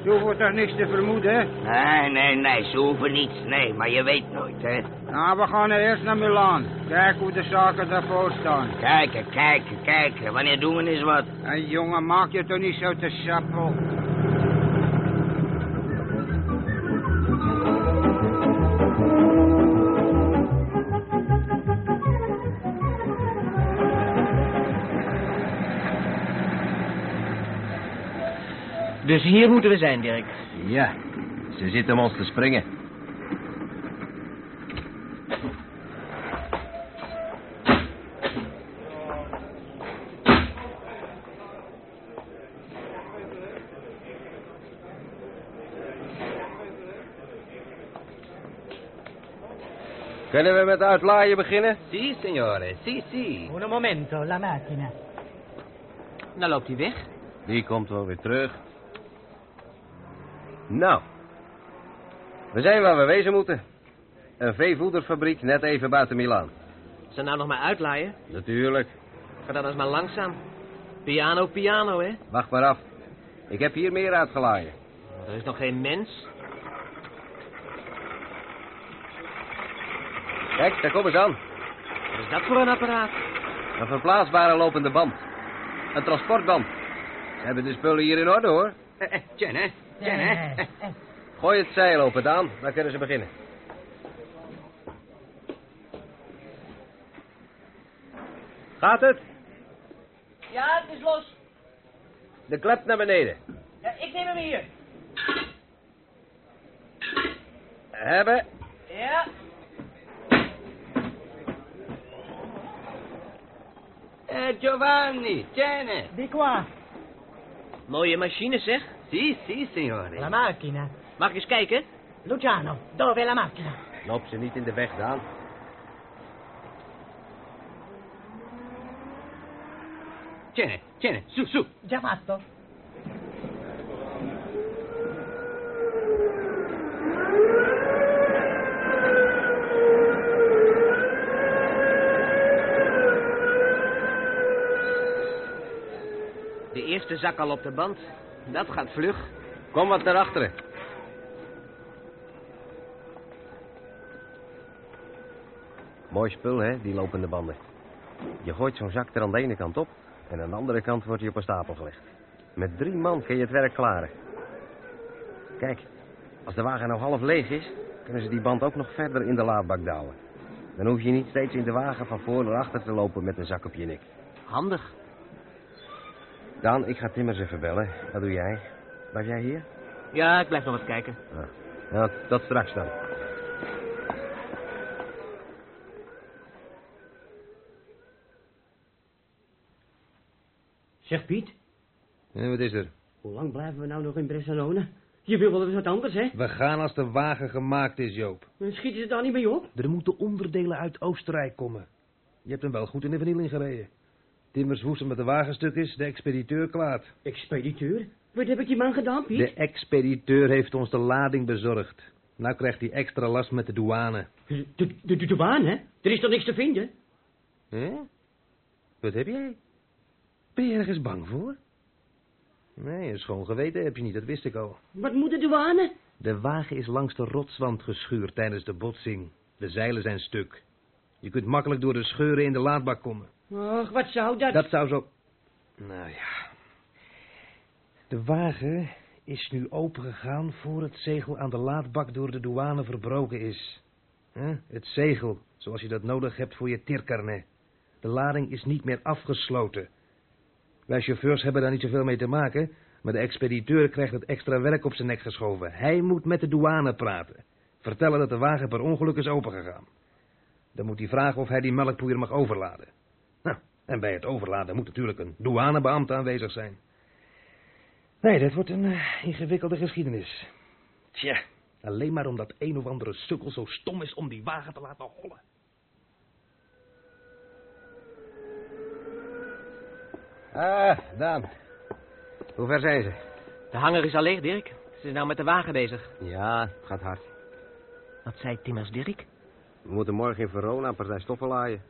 Zo hoeft toch niks te vermoeden. Nee, nee, nee, ze hoeven niets. Nee, maar je weet nooit, hè. Nou, we gaan eerst naar Milaan. Kijk hoe de zaken daarvoor staan. Kijken, kijken, kijken. Wanneer doen we eens wat? Hé, jongen, maak je toch niet zo te sappel. Dus hier moeten we zijn, Dirk. Ja, ze zitten om ons te springen. Kunnen we met uitlaaien beginnen? Si, signore, si, si. Un momento, la macchina. Nou loopt hij weg. Die komt wel weer terug. Nou. We zijn waar we wezen moeten. Een veevoederfabriek net even buiten Milaan. Ze nou nog maar uitlaaien? Natuurlijk. Ga dan eens maar langzaam. Piano, piano, hè? Wacht maar af. Ik heb hier meer uitgelaaien. Er is nog geen mens. Kijk, daar komen ze aan. Wat is dat voor een apparaat? Een verplaatsbare lopende band. Een transportband. Ze hebben de spullen hier in orde, hoor. Eh, eh, Jen, hè? Jen, hè? Gooi het zeil open, Daan. Dan kunnen ze beginnen. Gaat het? Ja, het is los. De klep naar beneden. Ja, ik neem hem hier. Hebben. Ja. Eh, Giovanni, Jen. Di qua. Mooie machine, zeg. Sì, sì, signore. La macchina. Mag ik eens kijken? Luciano, dove è la macchina? Loop ze niet in de weg, dan. Tiene, tiene, su, su. Già fatto. De eerste zak al op de band, dat gaat vlug. Kom wat naar achteren. Mooi spul, hè, die lopende banden. Je gooit zo'n zak er aan de ene kant op... en aan de andere kant wordt hij op een stapel gelegd. Met drie man kun je het werk klaren. Kijk, als de wagen nou half leeg is... kunnen ze die band ook nog verder in de laadbak douwen. Dan hoef je niet steeds in de wagen van voor naar achter te lopen met een zak op je nek. Handig. Daan, ik ga Timmers even bellen. Wat doe jij? Blijf jij hier? Ja, ik blijf nog wat kijken. Ah. Ja, dat straks dan. Zeg Piet, En wat is er? hoe lang blijven we nou nog in Bressanone? Je wil wel eens wat anders, hè? We gaan als de wagen gemaakt is, Joop. Dan schieten ze daar niet mee op. Er moeten onderdelen uit Oostenrijk komen. Je hebt hem wel goed in de vernieling gereden. Timmers woesten met de wagenstuk is, de expediteur klaart. Expediteur? Wat heb ik die man gedaan, Piet? De expediteur heeft ons de lading bezorgd. Nou krijgt hij extra last met de douane. De, de, douane? Er is toch niks te vinden? Hé? Wat heb jij? Ben je ergens bang voor? Nee, een schoon geweten heb je niet, dat wist ik al. Wat moet de douane? De wagen is langs de rotswand geschuurd tijdens de botsing. De zeilen zijn stuk. Je kunt makkelijk door de scheuren in de laadbak komen. Och, wat zou dat... Dat zou zo... Nou ja. De wagen is nu opengegaan voor het zegel aan de laadbak door de douane verbroken is. Het zegel, zoals je dat nodig hebt voor je tirkarnet. De lading is niet meer afgesloten. Wij chauffeurs hebben daar niet zoveel mee te maken, maar de expediteur krijgt het extra werk op zijn nek geschoven. Hij moet met de douane praten. Vertellen dat de wagen per ongeluk is opengegaan. Dan moet hij vragen of hij die melkpoeier mag overladen. En bij het overladen moet natuurlijk een douanebeambte aanwezig zijn. Nee, dat wordt een eh, ingewikkelde geschiedenis. Tja, alleen maar omdat een of andere sukkel zo stom is om die wagen te laten hollen. Ah, Daan. Hoe ver zijn ze? De hanger is al leeg, Dirk. Ze zijn nou met de wagen bezig. Ja, het gaat hard. Wat zei Timmers Dirk? We moeten morgen in Verona een partij stoffen laaien.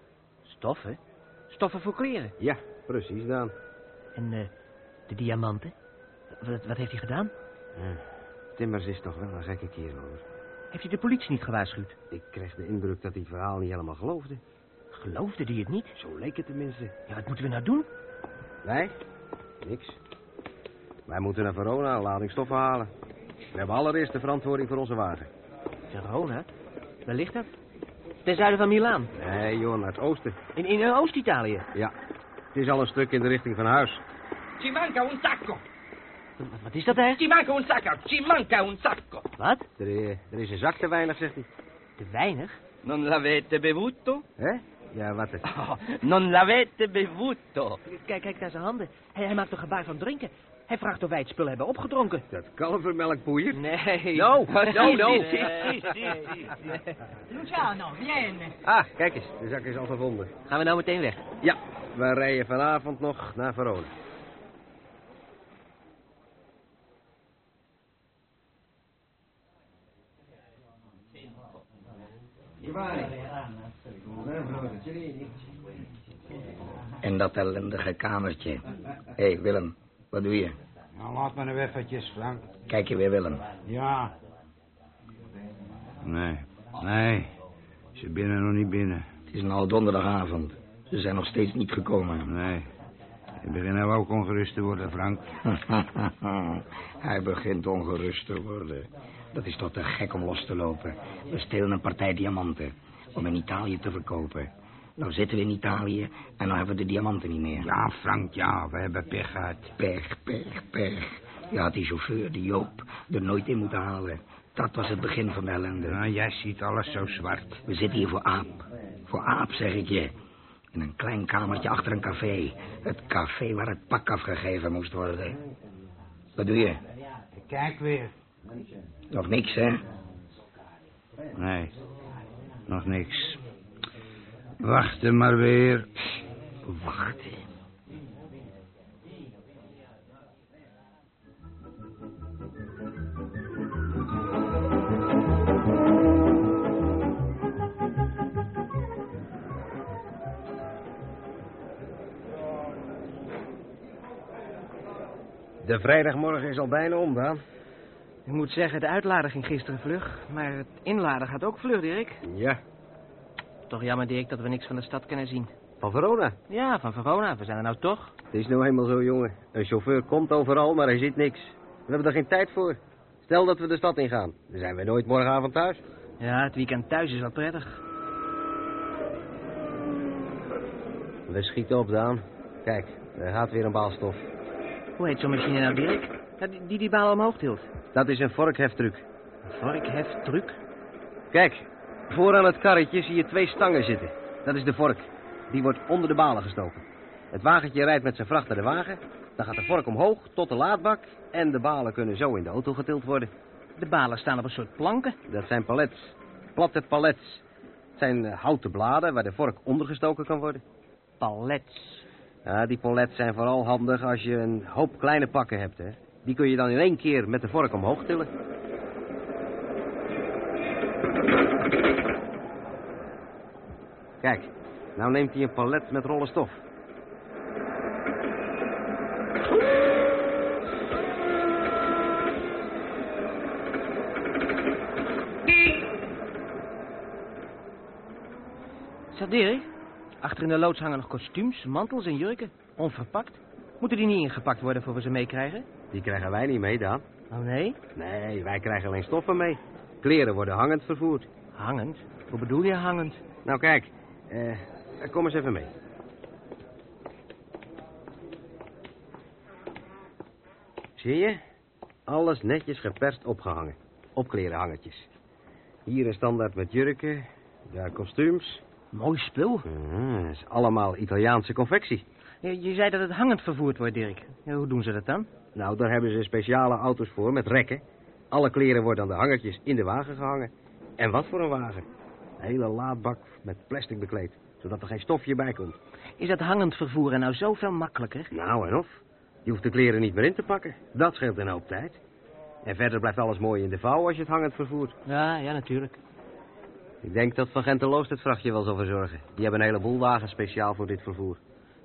Stoffen? Stoffen voor kleren. Ja, precies, Daan. En eh, de diamanten? Wat, wat heeft hij gedaan? Timmers is toch wel een gekke kerel, hoor. Heeft hij de politie niet gewaarschuwd? Ik kreeg de indruk dat hij het verhaal niet helemaal geloofde. Geloofde hij het niet? Zo leek het tenminste. Ja, wat moeten we nou doen? Wij? Niks. Wij moeten naar Verona een lading stoffen halen. We hebben allereerst de verantwoording voor onze wagen. Verona? Waar ligt dat? Ten zuiden van Milaan. Nee, joh, naar het oosten. In, in eh, Oost-Italië. Ja. Het is al een stuk in de richting van huis. Ci manca un sacco. Wat, is dat eigenlijk? Ci manca un sacco. Ci manca un sacco. Wat? Er, eh, er is een zak te weinig, zegt hij. Te weinig? Non l'avete bevuto? Hè? Ja, wat is Oh, non l'avete bevuto. Kijk, kijk naar zijn handen. Hij, hij maakt een gebaar van drinken. Hij vraagt of wij het spul hebben opgedronken. Dat kalvermelkpoeier? Nee. No, no, no. Sì, sì, sì, sì, sì. Luciano, vieni. Ah, kijk eens, de zak is al gevonden. Gaan we nou meteen weg? Ja, we rijden vanavond nog naar Verona. En dat ellendige kamertje. Hé, hey, Willem, wat doe je? Nou, laat me nou eventjes, Frank. Kijk je weer, Willem. Ja. Nee, nee. Ze binnen nog niet binnen. Het is nou donderdagavond. Ze zijn nog steeds niet gekomen. Nee. Ik begin nou ook ongerust te worden, Frank. Hij begint ongerust te worden. Dat is toch te gek om los te lopen. We stelen een partij diamanten. Om in Italië te verkopen. Nou zitten we in Italië en nou hebben we de diamanten niet meer. Ja, Frank, ja, we hebben pech gehad. Pech, pech, pech. Je had die chauffeur, die Joop, er nooit in moeten halen. Dat was het begin van de ellende. Jij ziet alles zo zwart. We zitten hier voor Aap. Voor Aap, zeg ik je. In een klein kamertje achter een café. Het café waar het pak afgegeven moest worden. Wat doe je? Ik kijk weer. Nog niks, hè? Nee, nog niks. Wachten maar weer. Wachten. De vrijdagmorgen is al bijna om, Daan. Ik moet zeggen, de uitlader ging gisteren vlug. Maar het inladen gaat ook vlug, Dirk. Ja. Toch jammer, Dirk, dat we niks van de stad kunnen zien. Van Verona? Ja, van Verona. We zijn er nou toch. Het is nou eenmaal zo, jongen. Een chauffeur komt overal, maar hij ziet niks. We hebben er geen tijd voor. Stel dat we de stad ingaan. Dan zijn we nooit morgenavond thuis. Ja, het weekend thuis is wel prettig. We schieten op, Daan. Kijk, er gaat weer een baalstof. Hoe heet zo'n machine nou, Dirk? Die, die die baal omhoog tilt. Dat is een vorkheftruc. Een vorkheftruc? Kijk, vooraan het karretje zie je twee stangen zitten. Dat is de vork. Die wordt onder de balen gestoken. Het wagentje rijdt met zijn vracht naar de wagen. Dan gaat de vork omhoog tot de laadbak. En de balen kunnen zo in de auto getild worden. De balen staan op een soort planken. Dat zijn palets. Platte palets. Het zijn eh, houten bladen waar de vork ondergestoken kan worden. Palets. Ja, die palets zijn vooral handig als je een hoop kleine pakken hebt, hè. Die kun je dan in één keer met de vork omhoog tillen. Kijk, nou neemt hij een palet met rollen stof. Dirk, achter in de loods hangen nog kostuums, mantels en jurken. Onverpakt. Moeten die niet ingepakt worden voor we ze meekrijgen? Die krijgen wij niet mee, Daan. Oh, nee? Nee, wij krijgen alleen stoffen mee. Kleren worden hangend vervoerd. Hangend? Hoe bedoel je hangend? Nou, kijk. Eh, kom eens even mee. Zie je? Alles netjes geperst opgehangen. Op klerenhangertjes. Hier een standaard met jurken. Daar kostuums. Mooi spul. Mm, dat is allemaal Italiaanse confectie. Je, je zei dat het hangend vervoerd wordt, Dirk. Hoe doen ze dat dan? Nou, daar hebben ze speciale auto's voor met rekken. Alle kleren worden aan de hangertjes in de wagen gehangen. En wat voor een wagen. Een hele laadbak met plastic bekleed, zodat er geen stofje bij komt. Is dat hangend vervoeren nou zoveel makkelijker? Nou, en of? Je hoeft de kleren niet meer in te pakken. Dat scheelt een hoop tijd. En verder blijft alles mooi in de vouw als je het hangend vervoert. Ja, ja, natuurlijk. Ik denk dat Van Genteloos het vrachtje wel zal verzorgen. Die hebben een heleboel wagens speciaal voor dit vervoer.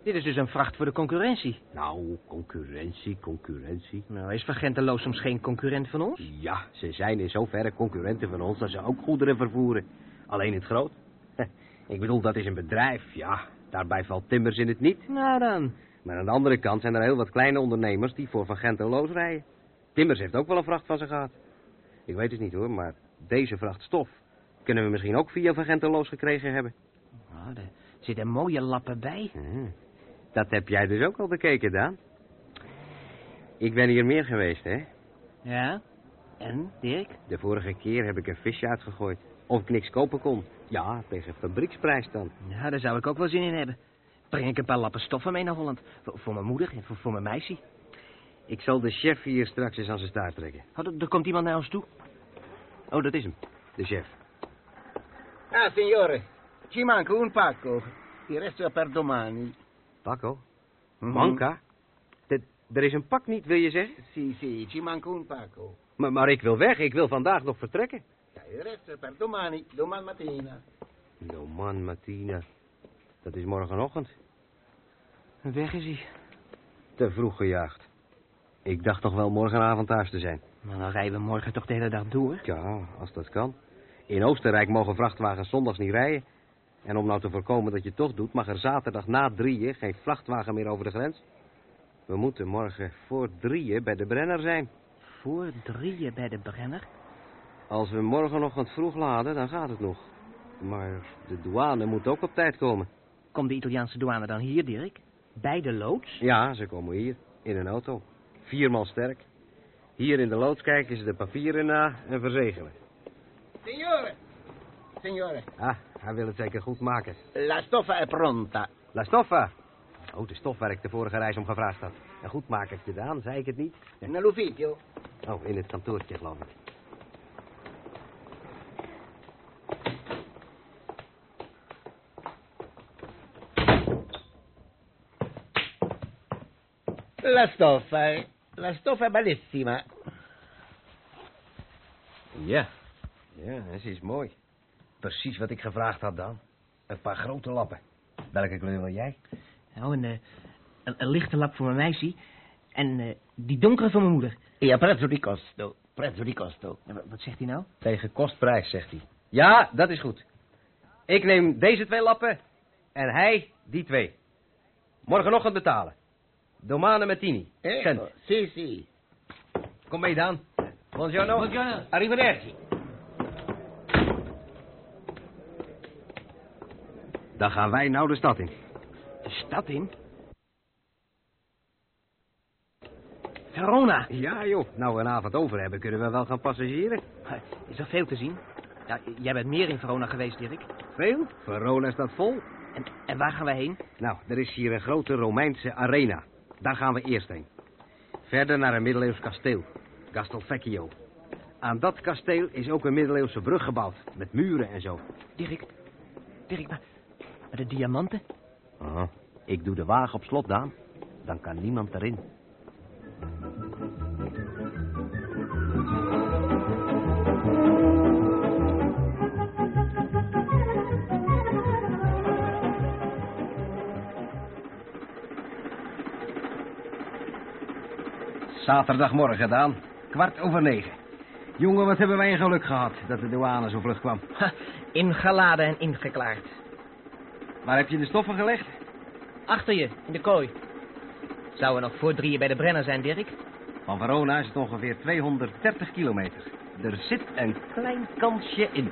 Dit is dus een vracht voor de concurrentie. Nou, concurrentie, concurrentie. Nou, is Van Genteloos soms geen concurrent van ons? Ja, ze zijn in zoverre concurrenten van ons dat ze ook goederen vervoeren. Alleen in het groot. Ik bedoel, dat is een bedrijf, ja. Daarbij valt Timbers in het niet. Nou dan. Maar aan de andere kant zijn er heel wat kleine ondernemers die voor Van Genteloos rijden. Timbers heeft ook wel een vracht van zijn gehad. Ik weet het niet hoor, maar deze vracht stof kunnen we misschien ook via Van Genteloos gekregen hebben. Nou, er zitten mooie lappen bij. Dat heb jij dus ook al bekeken, Daan? Ik ben hier meer geweest, hè? Ja? En, Dirk? De vorige keer heb ik een visje uitgegooid. Of ik niks kopen kon. Ja, tegen fabrieksprijs dan. Ja, daar zou ik ook wel zin in hebben. Breng ik een paar lappen stoffen mee naar Holland. Voor, voor mijn moeder en voor, voor mijn meisje. Ik zal de chef hier straks eens aan zijn staart trekken. Oh, er, komt iemand naar ons toe. Oh, dat is hem. De chef. Ah, signore. Ci manca un pacco. Il resto è per domani. Paco? Mhm. Manca? De- Er is een pak niet, wil je zeggen? Sì, sì, ci manca un pacco. Maar, maar ik wil weg. Ik wil vandaag nog vertrekken. Resto è per domani, domani mattina. No man, Martina. Dat is morgenochtend. Weg is hij. Te vroeg gejaagd. Ik dacht toch wel morgenavond thuis te zijn. Maar dan rijden we morgen toch de hele dag door? Ja, als dat kan. In Oostenrijk mogen vrachtwagens zondags niet rijden. En om nou te voorkomen dat je het toch doet, mag er zaterdag na drieën geen vrachtwagen meer over de grens. We moeten morgen voor drieën bij de Brenner zijn. Voor drieën bij de Brenner? Als we morgenochtend vroeg laden, dan gaat het nog. Maar de douane moet ook op tijd komen. Komt de Italiaanse douane dan hier, Dirk? Bij de loods? Ja, ze komen hier, in een auto. Viermaal sterk. Hier in de loods kijken ze de papieren na en verzegelen. Signore. Signore. Ah, hij wil het zeker goed maken. La stoffa è pronta. La stoffa. Oh, de stof waar ik de vorige reis om gevraagd had. Een goed makertje, Daan, zei ik het niet? Nell'ufficio. Oh, in het kantoortje, geloof ik. La stoffa, eh. La stoffa è bellissima. Ja. Ja, ze is mooi. Precies wat ik gevraagd had, Dan. Een paar grote lappen. Welke kleur wil jij? Nou, een, eh, een, een lichte lap voor mijn meisje. En eh, die donkere van mijn moeder. Ja, prezzo di costo. Prezzo di costo. Ja, wat- wat zegt hij nou? Tegen kostprijs, zegt hij. Ja, dat is goed. Ik neem deze twee lappen en hij die twee. Morgenochtend betalen. Domane Martini. Cent. Sì, sì. Kom mee, Daan. Buongiorno. Buongiorno. Arrivederci. Dan gaan wij nou de stad in. De stad in? Verona. Ja, joh. Nou, we een avond over hebben, kunnen we wel gaan passagieren. Is er veel te zien? Ja, jij bent meer in Verona geweest, Dirk. Veel? Verona staat vol. En, en waar gaan wij heen? Nou, er is hier een grote Romeinse arena. Daar gaan we eerst heen. Verder naar een middeleeuws kasteel. Castelvecchio. Aan dat kasteel is ook een middeleeuwse brug gebouwd. Met muren en zo. Dirk, Dirk, maar, maar de diamanten? Aha. Ik doe de wagen op slot, Daan. Dan kan niemand erin. Zaterdagmorgen, Daan. Kwart over negen. Jongen, wat hebben wij een geluk gehad dat de douane zo vlug kwam. Ha, ingeladen en ingeklaard. Waar heb je de stoffen gelegd? Achter je, in de kooi. Zouden we nog voor drieën bij de Brenner zijn, Dirk? Van Verona is het ongeveer 230 kilometer. Er zit een klein kansje in.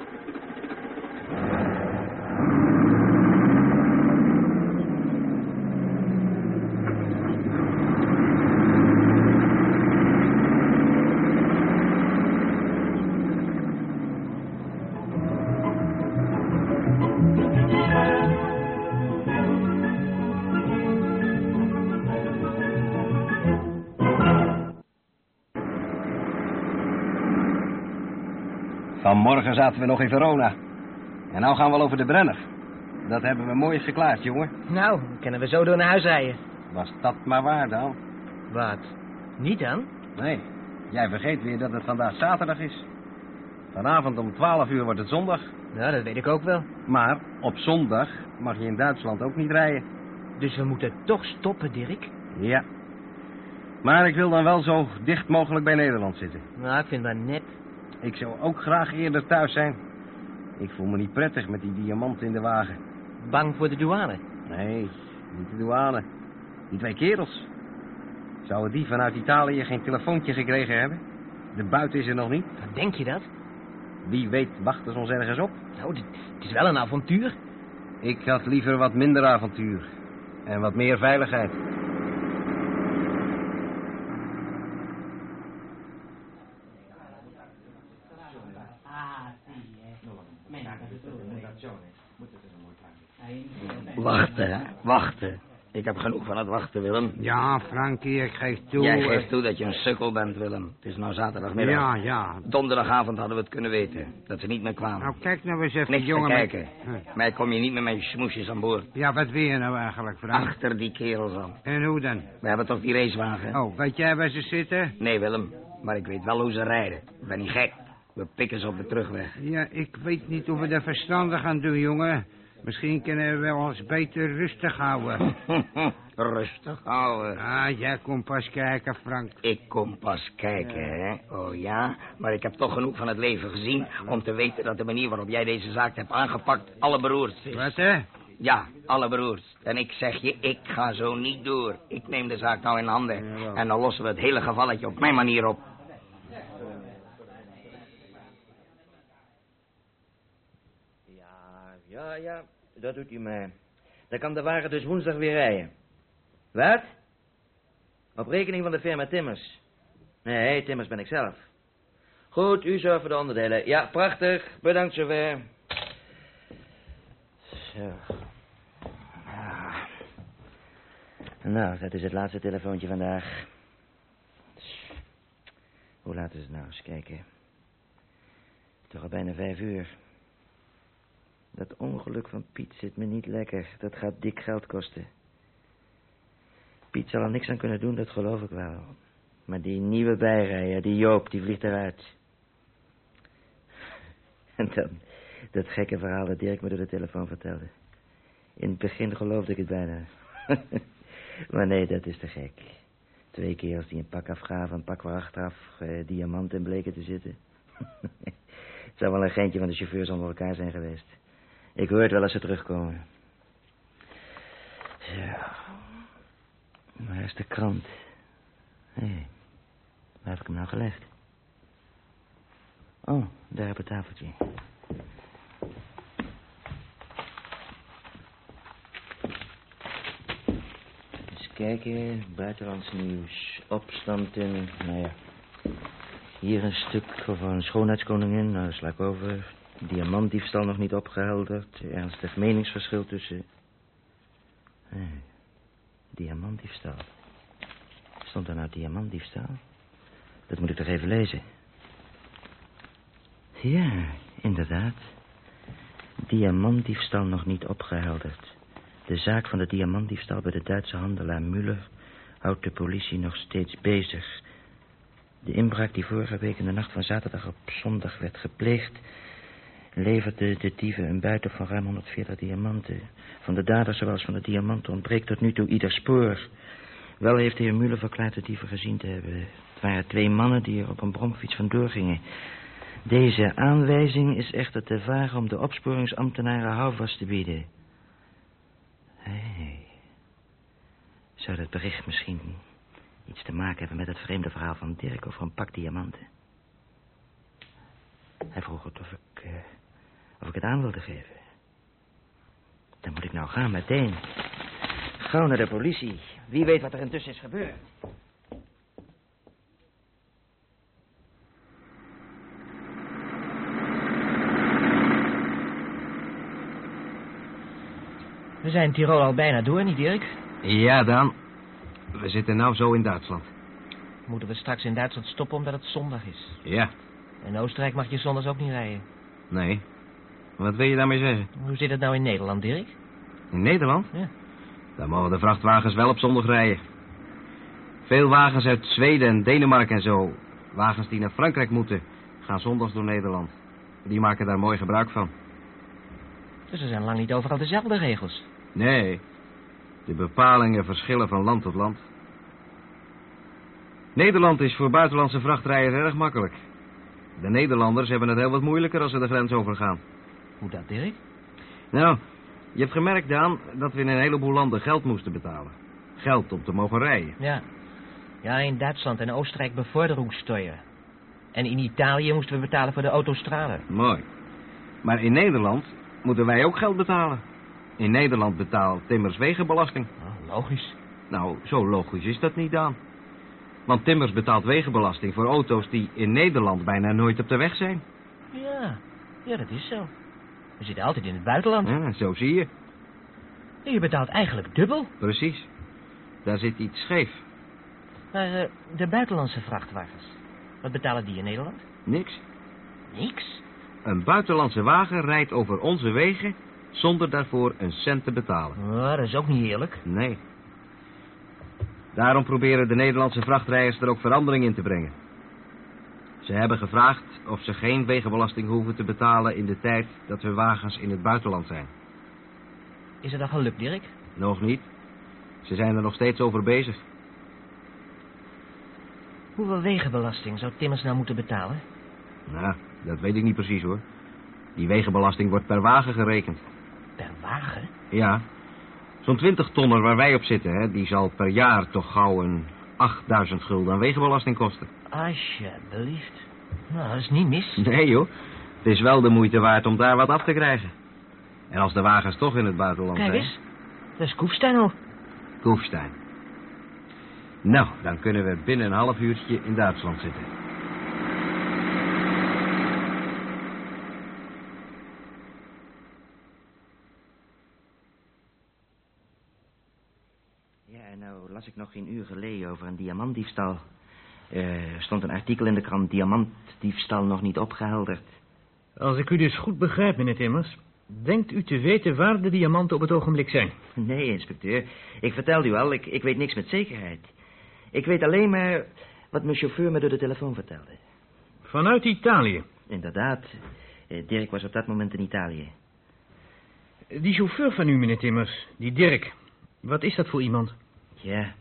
Vanmorgen zaten we nog in Verona. En nou gaan we al over de Brenner. Dat hebben we mooi geklaard, jongen. Nou, dan kunnen we zo door naar huis rijden. Was dat maar waar dan? Wat? Niet dan? Nee, jij vergeet weer dat het vandaag zaterdag is. Vanavond om 12 uur wordt het zondag. Ja, dat weet ik ook wel. Maar op zondag mag je in Duitsland ook niet rijden. Dus we moeten toch stoppen, Dirk? Ja. Maar ik wil dan wel zo dicht mogelijk bij Nederland zitten. Nou, ik vind dat net. Ik zou ook graag eerder thuis zijn. Ik voel me niet prettig met die diamant in de wagen. Bang voor de douane? Nee, niet de douane. Die twee kerels. Zouden die vanuit Italië geen telefoontje gekregen hebben? De buit is er nog niet. Wat denk je dat? Wie weet wachten ze ons ergens op. Nou, dit, het is wel een avontuur. Ik had liever wat minder avontuur. En wat meer veiligheid. Wachten, hè? Wachten. Ik heb genoeg van het wachten, Willem. Ja, Frankie, ik geef toe. Jij geeft toe dat je een sukkel bent, Willem. Het is nou zaterdagmiddag. Ja, ja. Donderdagavond hadden we het kunnen weten. Dat ze niet meer kwamen. Nou, kijk nou eens even, Niks jongen. met- kijken. Huh. Mij kom je niet met mijn smoesjes aan boord. Ja, wat wil je nou eigenlijk, Frank? Achter die kerels aan. En hoe dan? We hebben toch die racewagen? Oh, weet jij waar ze zitten? Nee, Willem. Maar ik weet wel hoe ze rijden. Ik ben niet gek. We pikken ze op de terugweg. Ja, ik weet niet of we dat verstandig gaan doen, jongen. Misschien kunnen we wel eens beter rustig houden. Rustig houden. Ah, jij komt pas kijken, Frank. Ik kom pas kijken, hè? Oh ja? Maar ik heb toch genoeg van het leven gezien... om te weten dat de manier waarop jij deze zaak hebt aangepakt... alle beroerdst is. Wat, hè? Ja, alle beroerdst. En ik zeg je, ik ga zo niet door. Ik neem de zaak nou in handen. En dan lossen we het hele gevalletje op mijn manier op. Ja, ja, dat doet u mij. Dan kan de wagen dus woensdag weer rijden. Wat? Op rekening van de firma Timmers. Nee, Timmers ben ik zelf. Goed, u zorgt voor de onderdelen. Ja, prachtig. Bedankt zover. Zo. Ah. Nou, dat is het laatste telefoontje vandaag. Hoe laat is het nou? Eens kijken. Toch al bijna vijf uur. Dat ongeluk van Piet zit me niet lekker. Dat gaat dik geld kosten. Piet zal er niks aan kunnen doen, dat geloof ik wel. Maar die nieuwe bijrijder, die Joop, die vliegt eruit. En dan dat gekke verhaal dat Dirk me door de telefoon vertelde. In het begin geloofde ik het bijna. maar nee, dat is te gek. Twee keer als die een pak afgaven, een pak waar achteraf eh, diamanten bleken te zitten. het zou wel een geintje van de chauffeurs onder elkaar zijn geweest. Ik hoor het wel als ze terugkomen. Zo. Waar is de krant? Hé, waar heb ik hem nou gelegd? Oh, daar op het tafeltje. Eens kijken, buitenlands nieuws, opstand in, nou ja. Hier een stuk een schoonheidskoningin, nou, sla ik over. Diamantdiefstal nog niet opgehelderd. Ernstig meningsverschil tussen... Hé, diamantdiefstal. Stond er nou diamantdiefstal? Dat moet ik toch even lezen. Ja, inderdaad. Diamantdiefstal nog niet opgehelderd. De zaak van de diamantdiefstal bij de Duitse handelaar Müller houdt de politie nog steeds bezig. De inbraak die vorige week in de nacht van zaterdag op zondag werd gepleegd... leverde de dieven een buiten van ruim 140 diamanten. Van de dader zoals van de diamanten ontbreekt tot nu toe ieder spoor. Wel heeft de heer Müller verklaard de dieven gezien te hebben. Het waren twee mannen die er op een bromfiets vandoor gingen. Deze aanwijzing is echter te vaag om de opsporingsambtenaren houvast te bieden. Hé, hey. zou dat bericht misschien iets te maken hebben met het vreemde verhaal van Dirk over een pak diamanten? Hij vroeg het of ik, uh, of ik het aan wilde geven. Dan moet ik nou gaan, meteen. Gauw naar de politie. Wie weet wat er intussen is gebeurd. We zijn Tirol al bijna door, niet Dirk? Ja, Dan. We zitten nou zo in Duitsland. Moeten we straks in Duitsland stoppen omdat het zondag is? Ja. In Oostenrijk mag je zondags ook niet rijden. Nee. Wat wil je daarmee zeggen? Hoe zit het nou in Nederland, Dirk? In Nederland? Ja. Daar mogen de vrachtwagens wel op zondag rijden. Veel wagens uit Zweden en Denemarken en zo. Wagens die naar Frankrijk moeten, gaan zondags door Nederland. Die maken daar mooi gebruik van. Dus er zijn lang niet overal dezelfde regels. Nee, de bepalingen verschillen van land tot land. Nederland is voor buitenlandse vrachtrijders erg makkelijk. De Nederlanders hebben het heel wat moeilijker als ze de grens overgaan. Hoe dat, Dirk? Nou, je hebt gemerkt, Daan, dat we in een heleboel landen geld moesten betalen. Geld om te mogen rijden. Ja. Ja, in Duitsland en Oostenrijk bevorderingssteuer. En in Italië moesten we betalen voor de autostrade. Mooi. Maar in Nederland moeten wij ook geld betalen. In Nederland betaalt Timmers wegenbelasting. Oh, logisch. Nou, zo logisch is dat niet, Daan. Want Timmers betaalt wegenbelasting voor auto's die in Nederland bijna nooit op de weg zijn. Ja, ja, dat is zo. We zitten altijd in het buitenland. Ja, zo zie je. Je betaalt eigenlijk dubbel. Precies. Daar zit iets scheef. Maar uh, de buitenlandse vrachtwagens, wat betalen die in Nederland? Niks. Niks? Een buitenlandse wagen rijdt over onze wegen zonder daarvoor een cent te betalen. Oh, dat is ook niet eerlijk. Nee. Daarom proberen de Nederlandse vrachtrijders er ook verandering in te brengen. Ze hebben gevraagd of ze geen wegenbelasting hoeven te betalen in de tijd dat hun wagens in het buitenland zijn. Is het al gelukt, Dirk? Nog niet. Ze zijn er nog steeds over bezig. Hoeveel wegenbelasting zou Timmers nou moeten betalen? Nou, dat weet ik niet precies hoor. Die wegenbelasting wordt per wagen gerekend. Per wagen? Ja. Zo'n 20 tonner waar wij op zitten, hè, die zal per jaar toch gauw een 8000 gulden aan wegenbelasting kosten. Alsjeblieft. Nou, dat is niet mis. Nee joh. Het is wel de moeite waard om daar wat af te krijgen. En als de wagens toch in het buitenland Kijk zijn... eens, dat is Koefstein al. Koefstein. Nou, dan kunnen we binnen een half uurtje in Duitsland zitten. Ja, en nou las ik nog geen uur geleden over een diamantdiefstal. Eh, Er stond een artikel in de krant, diamantdiefstal nog niet opgehelderd. Als ik u dus goed begrijp, meneer Timmers... denkt u te weten waar de diamanten op het ogenblik zijn? Nee, inspecteur. Ik vertelde u al, ik, ik weet niks met zekerheid. Ik weet alleen maar wat mijn chauffeur me door de telefoon vertelde. Vanuit Italië? Inderdaad. Eh, Dirk was op dat moment in Italië. Die chauffeur van u, meneer Timmers, die Dirk... wat is dat voor iemand? Ja.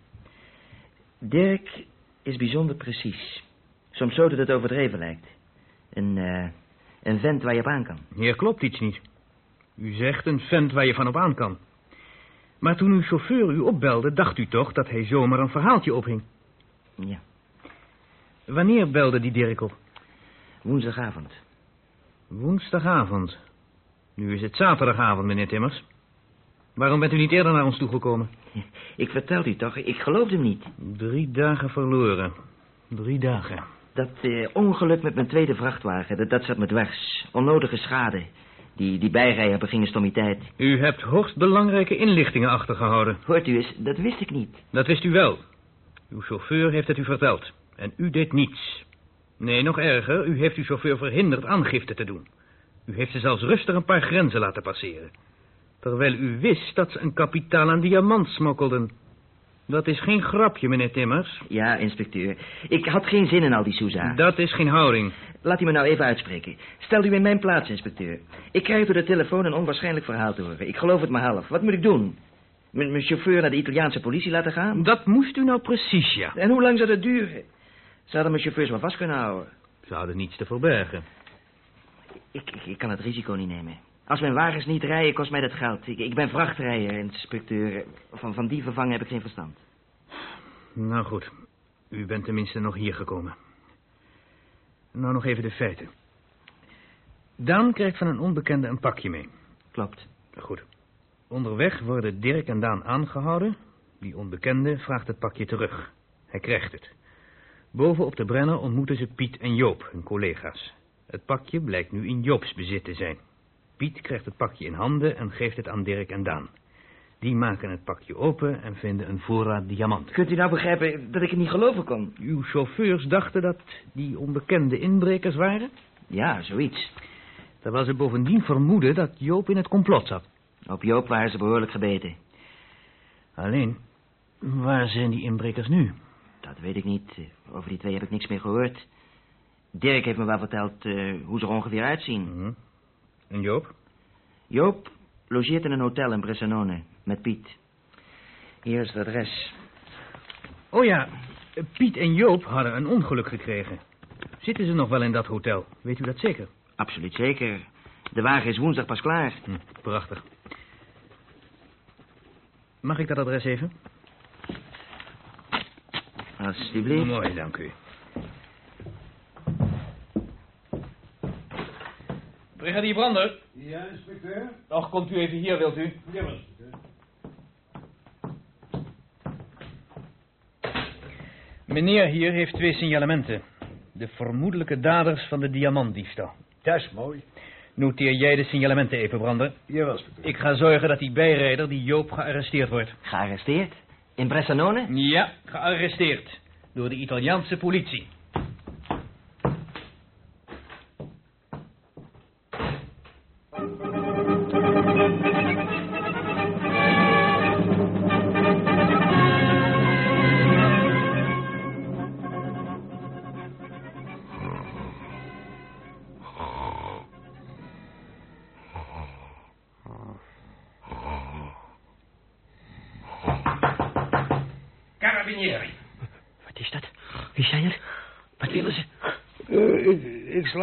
Dirk is bijzonder precies. Soms zo dat het overdreven lijkt. Een, eh, een vent waar je op aan kan. Hier klopt iets niet. U zegt een vent waar je van op aan kan. Maar toen uw chauffeur u opbelde, dacht u toch dat hij zomaar een verhaaltje ophing? Ja. Wanneer belde die Dirk op? Woensdagavond. Woensdagavond. Nu is het zaterdagavond, meneer Timmers. Waarom bent u niet eerder naar ons toegekomen? Ik vertelde u toch, ik geloofde hem niet. Drie dagen verloren. Drie dagen. Dat eh, ongeluk met mijn tweede vrachtwagen, dat, dat zat me dwars. Onnodige schade. Die, die bijrijden begingen stommiteit. U hebt hoogst belangrijke inlichtingen achtergehouden. Hoort u eens, dat wist ik niet. Dat wist u wel. Uw chauffeur heeft het u verteld. En u deed niets. Nee, nog erger, u heeft uw chauffeur verhinderd aangifte te doen. U heeft ze zelfs rustig een paar grenzen laten passeren. Terwijl u wist dat ze een kapitaal aan diamant smokkelden. Dat is geen grapje, meneer Timmers. Ja, inspecteur. Ik had geen zin in al die soeza. Dat is geen houding. Laat u me nou even uitspreken. Stel u in mijn plaats, inspecteur. Ik krijg door de telefoon een onwaarschijnlijk verhaal te horen. Ik geloof het maar half. Wat moet ik doen? M mijn chauffeur naar de Italiaanse politie laten gaan? Dat moest u nou precies, ja. En hoe lang zou dat duren? Ze hadden mijn chauffeurs wel vast kunnen houden. Ze hadden niets te verbergen. Ik, ik, ik kan het risico niet nemen. Als mijn wagens niet rijden, kost mij dat geld. Ik, ik ben vrachtrijder, inspecteur. Van, van die vervangen heb ik geen verstand. Nou goed, u bent tenminste nog hier gekomen. Nou nog even de feiten. Daan krijgt van een onbekende een pakje mee. Klopt. Goed. Onderweg worden Dirk en Daan aangehouden. Die onbekende vraagt het pakje terug. Hij krijgt het. Boven op de Brenner ontmoeten ze Piet en Joop, hun collega's. Het pakje blijkt nu in Joops bezit te zijn. Piet krijgt het pakje in handen en geeft het aan Dirk en Daan. Die maken het pakje open en vinden een voorraad diamanten. Kunt u nou begrijpen dat ik het niet geloven kon? Uw chauffeurs dachten dat die onbekende inbrekers waren? Ja, zoiets. Terwijl ze bovendien vermoeden dat Joop in het complot zat. Op Joop waren ze behoorlijk gebeten. Alleen, waar zijn die inbrekers nu? Dat weet ik niet. Over die twee heb ik niks meer gehoord. Dirk heeft me wel verteld uh, hoe ze er ongeveer uitzien. Mm -hmm. En Joop? Joop logeert in een hotel in Bressanone met Piet. Hier is het adres. Oh ja, Piet en Joop hadden een ongeluk gekregen. Zitten ze nog wel in dat hotel? Weet u dat zeker? Absoluut zeker. De wagen is woensdag pas klaar. Hm, prachtig. Mag ik dat adres even? Alsjeblieft. Mooi, dank u. Brigadier Brander. Ja, inspecteur? Och, komt u even hier, wilt u? Ja, maar inspecteur. Meneer hier heeft twee signalementen. De vermoedelijke daders van de diamantdiefstal. Dat is mooi. Noteer jij de signalementen even, Brander? Jawel, inspecteur. Ik ga zorgen dat die bijrijder, die Joop, gearresteerd wordt. Gearresteerd? In Bressanone? Ja, gearresteerd. Door de Italiaanse politie.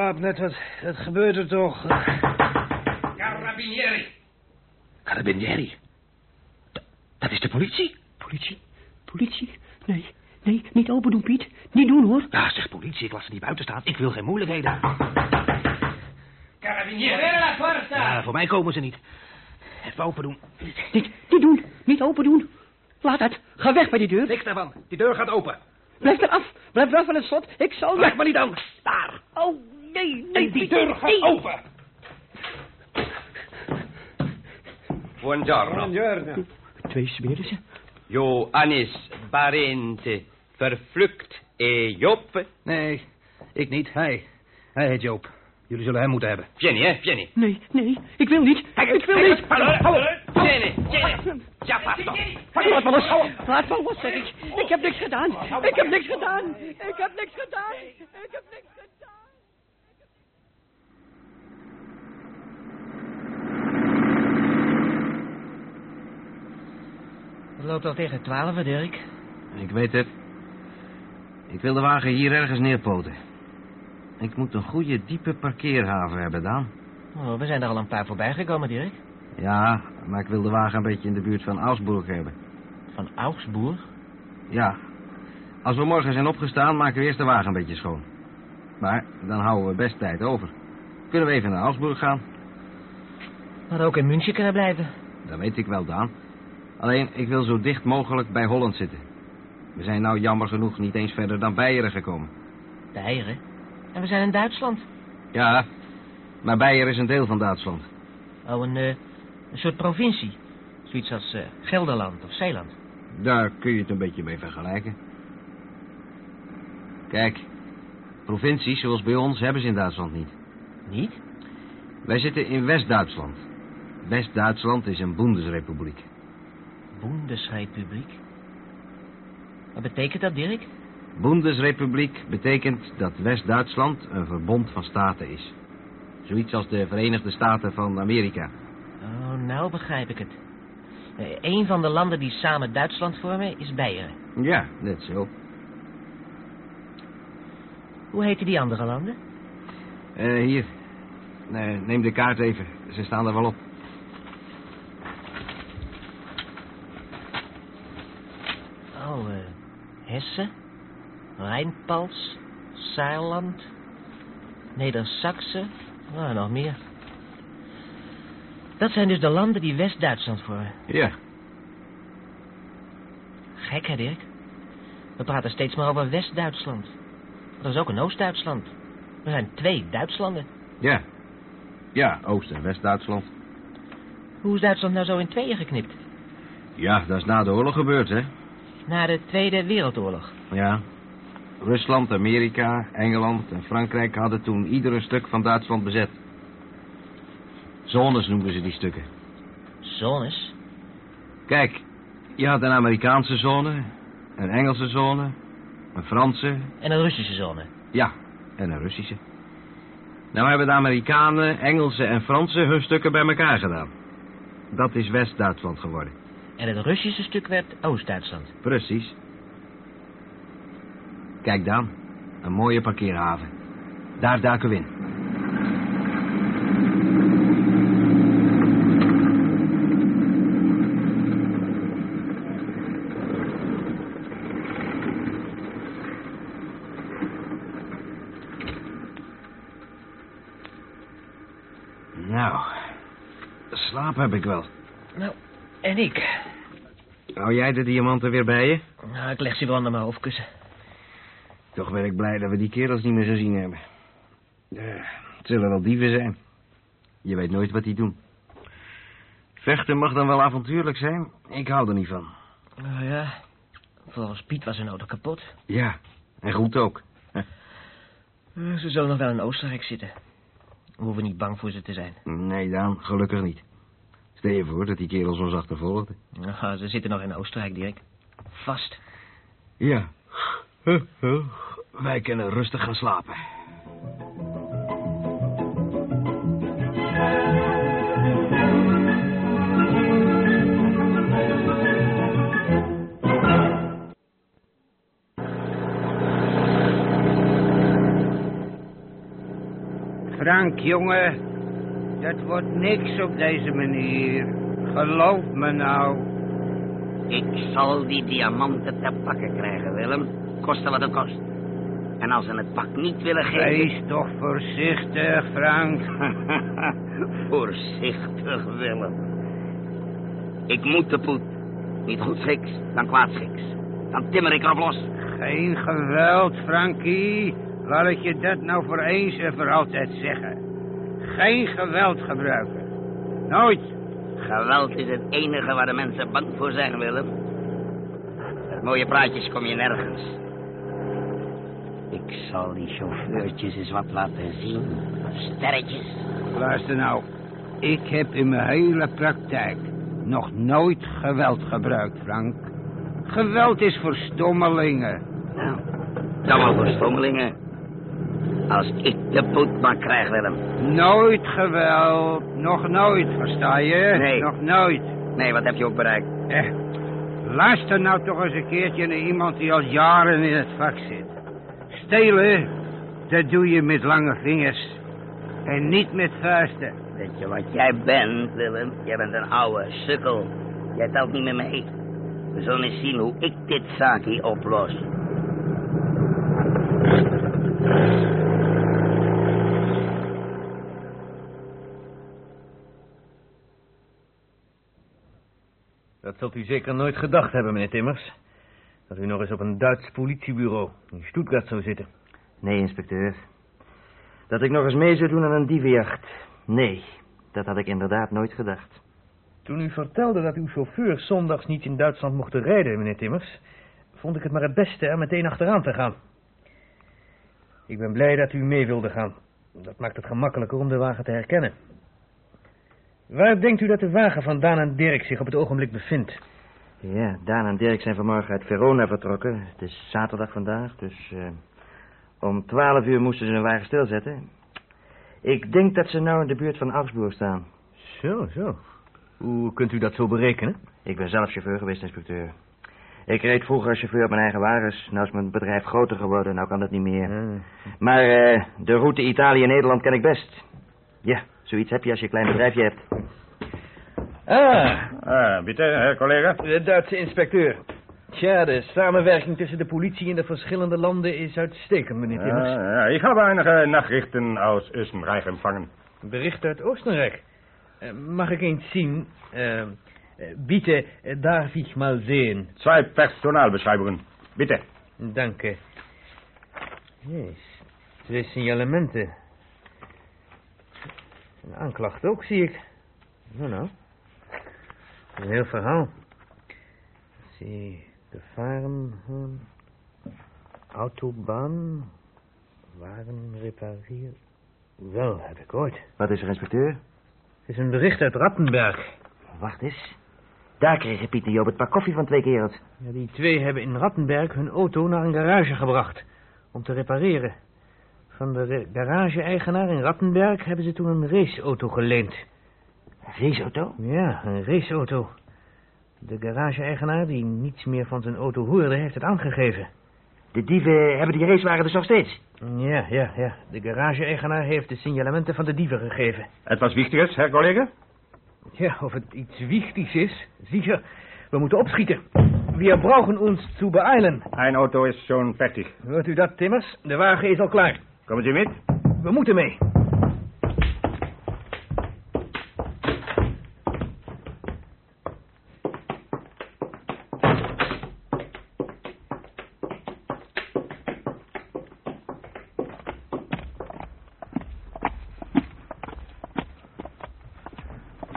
Ik, ik, slaap net. Wat, wat gebeurt er toch? Carabinieri. Carabinieri? D dat is de politie? Politie? Politie? Nee, nee, niet open doen, Piet. Niet doen, hoor. Ja, zeg politie, ik laat ze niet buiten staan. Ik wil geen moeilijkheden. Carabinieri. la porta. Ja, voor mij komen ze niet. Even open doen. Niet, niet doen. Niet open doen. Laat het. Ga weg bij die deur. Niks daarvan. Die deur gaat open. Blijf eraf. Blijf eraf van het slot. Ik zal... Leg me niet aan. Daar. Oh, nee, nee. Die deur gaat nee. open. Buongiorno. Buongiorno. Twee smeren. Johannes Barente. Vervlucht. E Job? Nee, ik niet. Hij. Hij heet Joop. Jullie zullen hem moeten hebben. Vieni, hè, vieni. Nee, nee, ik wil niet. Ik wil niet. Vieni, vieni. Ja, fatto. Laat me los. Laat me los, zeg ik. Ik heb niks gedaan. Ik heb niks gedaan. Ik heb niks gedaan. Ik heb niks gedaan. Loopt al tegen twaalf, Dirk. Ik weet het. Ik wil de wagen hier ergens neerpoten. Ik moet een goede, diepe parkeerhaven hebben, Daan. Oh, we zijn er al een paar voorbij gekomen, Dirk. Ja, maar ik wil de wagen een beetje in de buurt van Augsburg hebben. Van Augsburg? Ja. Als we morgen zijn opgestaan, maken we eerst de wagen een beetje schoon. Maar dan houden we best tijd over. Kunnen we even naar Augsburg gaan? We hadden ook in München kunnen blijven. Dat weet ik wel, Daan. Alleen, ik wil zo dicht mogelijk bij Holland zitten. We zijn nou jammer genoeg niet eens verder dan Beieren gekomen. Beieren? En we zijn in Duitsland. Ja, maar Beieren is een deel van Duitsland. Oh, een, eh, een soort provincie. Zoiets als eh, Gelderland of Zeeland. Daar kun je het een beetje mee vergelijken. Kijk, provincies zoals bij ons hebben ze in Duitsland niet. Niet? Wij zitten in West-Duitsland. West-Duitsland is een Bundesrepubliek. Bundesrepubliek? Wat betekent dat, Dirk? Bundesrepubliek betekent dat West-Duitsland een verbond van staten is. Zoiets als de Verenigde Staten van Amerika. Oh, nou begrijp ik het. Eh, een van de landen die samen Duitsland vormen is Beieren. Ja, net zo. Hoe heten die andere landen? Eh, hier. Nee, neem de kaart even. Ze staan er wel op. Eh, Hesse, Rijnpals, Saarland, Neder-Saxe, nou, nog meer. Dat zijn dus de landen die West-Duitsland vormen. Ja. Gek, hè, Dirk? We praten steeds maar over West-Duitsland. Er is ook een Oost-Duitsland. Er zijn twee Duitslanden. Ja. Ja, Oost- en West-Duitsland. Hoe is Duitsland nou zo in tweeën geknipt? Ja, dat is na de oorlog gebeurd, hè? Na de Tweede Wereldoorlog. Ja. Rusland, Amerika, Engeland en Frankrijk hadden toen ieder een stuk van Duitsland bezet. Zones noemden ze die stukken. Zones? Kijk, je had een Amerikaanse zone, een Engelse zone, een Franse... En een Russische zone. Ja, en een Russische. Nou hebben de Amerikanen, Engelsen en Fransen hun stukken bij elkaar gedaan. Dat is West-Duitsland geworden. En het Russische stuk werd Oost-Duitsland. Precies. Kijk dan, een mooie parkeerhaven. Daar duiken we in. Nou, slaap heb ik wel. Nou, en ik? Hou jij de diamanten weer bij je? Nou, ik leg ze wel onder mijn hoofdkussen. Toch ben ik blij dat we die kerels niet meer gezien hebben. Eh, het zullen wel dieven zijn. Je weet nooit wat die doen. Vechten mag dan wel avontuurlijk zijn. Ik hou er niet van. Nou ja, volgens Piet was hun auto kapot. Ja, en goed ook. Eh, Ze zullen nog wel in Oostenrijk zitten. We hoeven niet bang voor ze te zijn. Nee, Daan, gelukkig niet. Stel je voor dat die kerels ons achtervolgden. Nou, ze zitten nog in Oostenrijk, Dirk. Vast. Ja. Wij kunnen rustig gaan slapen. Frank, jongen, dat wordt niks op deze manier. Geloof me nou. Ik zal die diamanten te pakken krijgen, Willem. Koste wat het kost. En als ze het pak niet willen geven... Wees toch voorzichtig, Frank. Voorzichtig, Willem. Ik moet de poet. Niet goedschiks, dan kwaadschiks. Dan timmer ik erop los. Geen geweld, Frankie. Laat ik je dat nou voor eens en voor altijd zeggen. Geen geweld gebruiken. Nooit. Geweld is het enige waar de mensen bang voor zijn, Willem. Met mooie praatjes kom je nergens. Ik zal die chauffeurtjes eens wat laten zien. Sterretjes. Luister nou. Ik heb in mijn hele praktijk nog nooit geweld gebruikt, Frank. Geweld is voor stommelingen. Nou, dan maar voor stommelingen. Als ik de poet maar krijg, Willem. Nooit geweld. Nog nooit, versta je? Nee. Nog nooit. Nee, wat heb je ook bereikt? Eh, luister nou toch eens een keertje naar iemand die al jaren in het vak zit. Stelen, dat doe je met lange vingers. En niet met vuisten. Weet je wat jij bent, Willem? Jij bent een oude sukkel. Jij telt niet meer mee. We zullen eens zien hoe ik dit zaakje oplos. Zult u zeker nooit gedacht hebben, meneer Timmers. Dat u nog eens op een Duits politiebureau in Stuttgart zou zitten. Nee, inspecteur. Dat ik nog eens mee zou doen aan een dievenjacht. Nee, dat had ik inderdaad nooit gedacht. Toen u vertelde dat uw chauffeur zondags niet in Duitsland mocht rijden, meneer Timmers... vond ik het maar het beste er meteen achteraan te gaan. Ik ben blij dat u mee wilde gaan. Dat maakt het gemakkelijker om de wagen te herkennen. Waar denkt u dat de wagen van Daan en Dirk zich op het ogenblik bevindt? Ja, Daan en Dirk zijn vanmorgen uit Verona vertrokken. Het is zaterdag vandaag, dus eh, om twaalf uur moesten ze hun wagen stilzetten. Ik denk dat ze nou in de buurt van Augsburg staan. Zo, zo. Hoe kunt u dat zo berekenen? Ik ben zelf chauffeur geweest, inspecteur. Ik reed vroeger als chauffeur op mijn eigen wagens. Nou is mijn bedrijf groter geworden, nou kan dat niet meer. Maar eh, de route Italië-Nederland ken ik best. Ja, zoiets heb je als je een klein bedrijfje hebt. Ah, Ah, bitte, Herr collega. de Duitse inspecteur. Tja, de samenwerking tussen de politie in de verschillende landen is uitstekend, meneer Timmers. Ja, ja, ich habe einige Nachrichten aus Österreich empfangen. Bericht uit Oostenrijk. Eh, mag ik eens zien? Eh, bitte, eh, darf ich mal sehen? Zwei Personalbeschreibungen. Bitte. Dank u. Jeez, twee signalementen. Een aanklacht ook, zie ik. Nou, nou. Een heel verhaal. Zie, gevaren van autobaan, waren reparier. Wel, heb ik ooit. Wat is er, inspecteur? Het is een bericht uit Rattenberg. Wacht eens. Daar kregen Piet en Joop het pak koffie van twee kerels. Ja, die twee hebben in Rattenberg hun auto naar een garage gebracht. Om te repareren. Van de garage-eigenaar in Rattenberg hebben ze toen een raceauto geleend. Een raceauto? Ja, een raceauto. De garage-eigenaar, die niets meer van zijn auto hoorde, heeft het aangegeven. De dieven hebben die racewagen dus nog steeds. Ja, ja, ja. De garage-eigenaar heeft de signalementen van de dieven gegeven. Etwas Wichtiges, Herr Kollege? Ja, of het iets wichtigs is? Zeker. We moeten opschieten. We brauchen ons zu beeilen. Ein Auto ist schon fertig. Hoort u dat, Timmers? De wagen is al klaar. Kommen Sie mit? We moeten mee.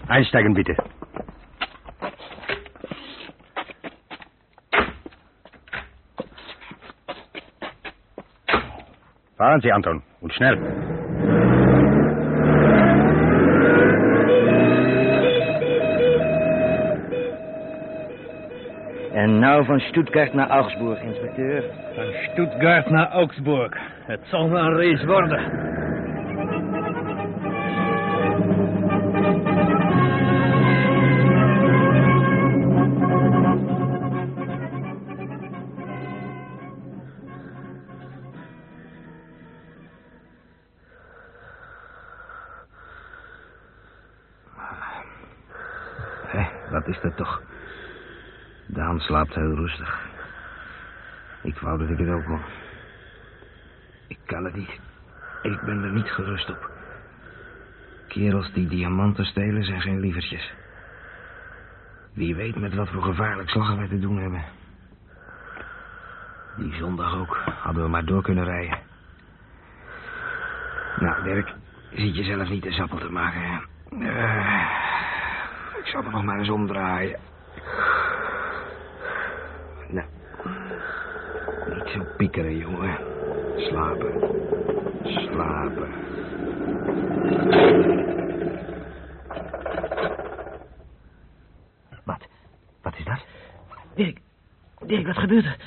Einsteigen bitte. Fahren Sie, Anton. Und schnell. En nou van Stuttgart naar Augsburg, inspecteur. Van Stuttgart naar Augsburg. Het zal maar een race worden. Heel rustig. Ik wou dat ik het ook kon. Ik kan het niet. Ik ben er niet gerust op. Kerels die diamanten stelen zijn geen lievertjes. Wie weet met wat voor gevaarlijk slag wij te doen hebben. Die zondag ook. Hadden we maar door kunnen rijden. Nou, Dirk, ziet jezelf niet de sappel te maken. Eh, ik zal er nog maar eens omdraaien. Niet zo piekeren, jongen. Slapen. Slapen. Wat? Wat is dat? Dirk, Dirk, wat gebeurt er?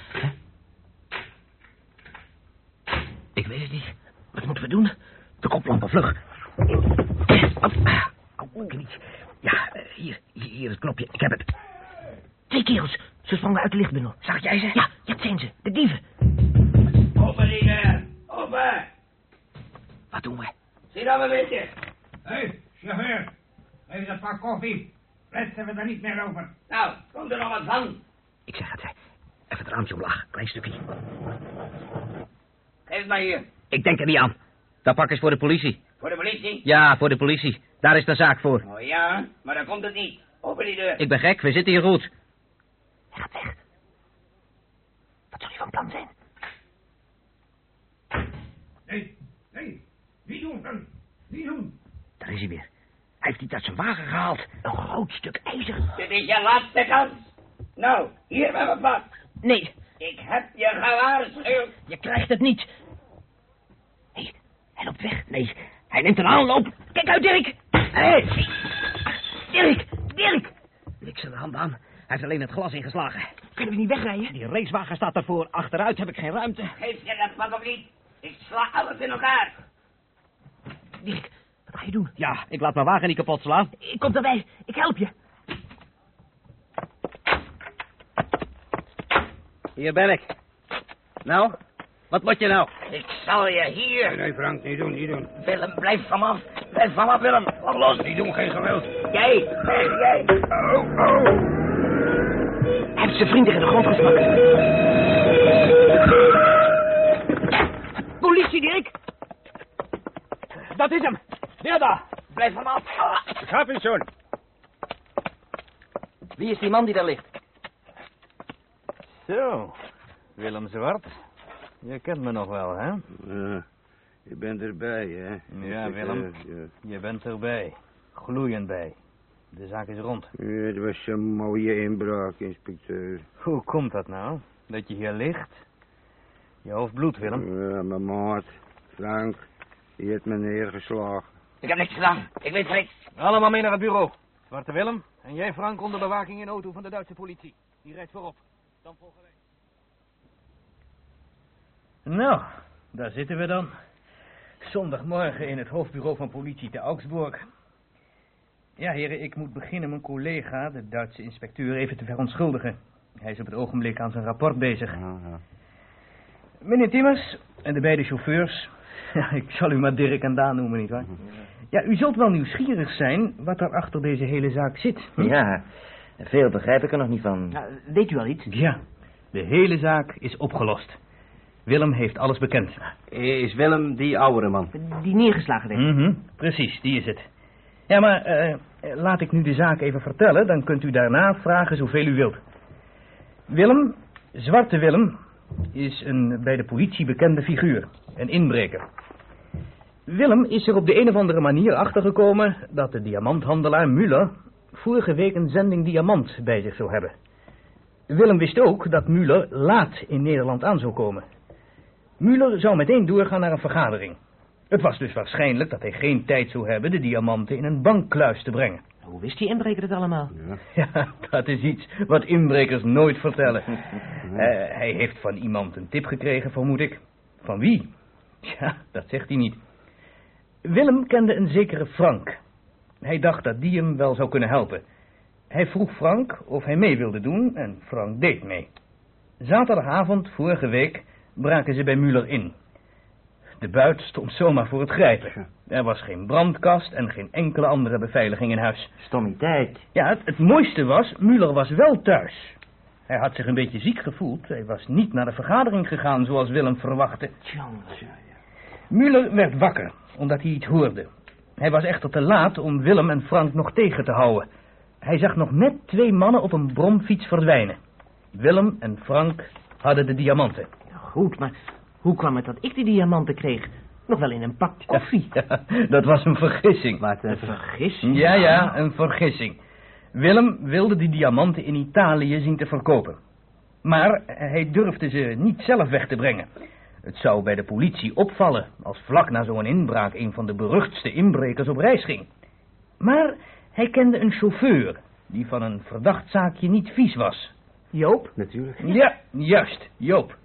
Over. Nou, komt er nog wat van? Ik zeg het, hè. Even het raampje omlaag. Klein stukje. Geef het maar hier. Ik denk er niet aan. Dat pak is voor de politie. Voor de politie? Ja, voor de politie. Daar is de zaak voor. Oh ja, maar dan komt het niet. Open die deur. Ik ben gek, we zitten hier goed. Hij gaat weg. Wat zou hij van plan zijn? Nee, nee. Niet doen, dan. Niet doen. Daar is hij weer. Hij heeft iets uit zijn wagen gehaald. Een groot stuk ijzer. Dit is je laatste kans. Nou, hier met mijn pak. Nee. Ik heb je gewaarschuwd. Je krijgt het niet. Hé, hij loopt weg. Nee, hij neemt een aanloop. Kijk uit, Dirk. Hé. Dirk, Dirk. Ik zet de hand aan. Hij heeft alleen het glas ingeslagen. Kunnen we niet wegrijden? Die racewagen staat ervoor. Achteruit heb ik geen ruimte. Geef je dat pak of niet? Ik sla alles in elkaar. Dirk, wat ga je doen? Ja, ik laat mijn wagen niet kapot slaan. Ik kom erbij. Ik help je. Hier ben ik. Nou, wat moet je nou? Ik zal je hier. Nee, nee, Frank, niet doen, niet doen. Willem, blijf vanaf. Blijf vanaf, Willem. Laat los. Niet doen, geen geweld. Jij, weg, jij. Oh, oh. Hij heeft zijn vrienden in de grond gesmakt. Politie, Dirk. Dat is hem. Weer daar. Blijf. Ik een zoon. Wie is die man die daar ligt? Zo, Willem Zwart. Je kent me nog wel, hè? Ja, je bent erbij, hè? Ja, Willem. Ja. Je bent erbij. Gloeiend bij. De zaak is rond. Ja, het was een mooie inbraak, inspecteur. Hoe komt dat nou? Dat je hier ligt? Je hoofd bloedt, Willem. Ja, mijn maat, Frank, die heeft me neergeslagen. Ik heb niks gedaan. Ik weet niks. Allemaal mee naar het bureau. Zwarte Willem. En jij, Frank, onder bewaking in auto van de Duitse politie. Die rijdt voorop. Dan volgen wij. Nou, daar zitten we dan. Zondagmorgen in het hoofdbureau van politie te Augsburg. Ja, heren, ik moet beginnen mijn collega, de Duitse inspecteur, even te verontschuldigen. Hij is op het ogenblik aan zijn rapport bezig. Meneer Timmers en de beide chauffeurs. Ja, ik zal u maar Dirk en Daan noemen, nietwaar? Ja, u zult wel nieuwsgierig zijn wat er achter deze hele zaak zit. hm? Ja, veel begrijp ik er nog niet van. weet u al iets? Ja, de hele zaak is opgelost. Willem heeft alles bekend. Is Willem die oudere man? Die neergeslagen werd. Mhm, precies, die is het. Ja, maar eh, laat ik nu de zaak even vertellen, dan kunt u daarna vragen zoveel u wilt. Willem, Zwarte Willem, is een bij de politie bekende figuur, een inbreker. Willem is er op de een of andere manier achtergekomen dat de diamanthandelaar Müller vorige week een zending diamant bij zich zou hebben. Willem wist ook dat Müller laat in Nederland aan zou komen. Müller zou meteen doorgaan naar een vergadering. Het was dus waarschijnlijk dat hij geen tijd zou hebben de diamanten in een bankkluis te brengen. Hoe wist die inbreker het allemaal? Ja, dat is iets wat inbrekers nooit vertellen. Eh, hij heeft van iemand een tip gekregen, vermoed ik. Van wie? Ja, dat zegt hij niet. Willem kende een zekere Frank. Hij dacht dat die hem wel zou kunnen helpen. Hij vroeg Frank of hij mee wilde doen en Frank deed mee. Zaterdagavond vorige week braken ze bij Müller in. De buit stond zomaar voor het grijpen. Er was geen brandkast en geen enkele andere beveiliging in huis. Stommiteit. Ja, het, het mooiste was, Müller was wel thuis. Hij had zich een beetje ziek gevoeld. Hij was niet naar de vergadering gegaan zoals Willem verwachtte. Müller werd wakker, omdat hij iets hoorde. Hij was echter te laat om Willem en Frank nog tegen te houden. Hij zag nog net twee mannen op een bromfiets verdwijnen. Willem en Frank hadden de diamanten. Goed, maar hoe kwam het dat ik die diamanten kreeg? Nog wel in een pak koffie. Ja, dat was een vergissing. Een vergissing? Ja, ja, een vergissing. Willem wilde die diamanten in Italië zien te verkopen. Maar hij durfde ze niet zelf weg te brengen. Het zou bij de politie opvallen als vlak na zo'n inbraak een van de beruchtste inbrekers op reis ging. Maar hij kende een chauffeur die van een verdacht zaakje niet vies was. Joop? Natuurlijk. Ja, juist, Joop.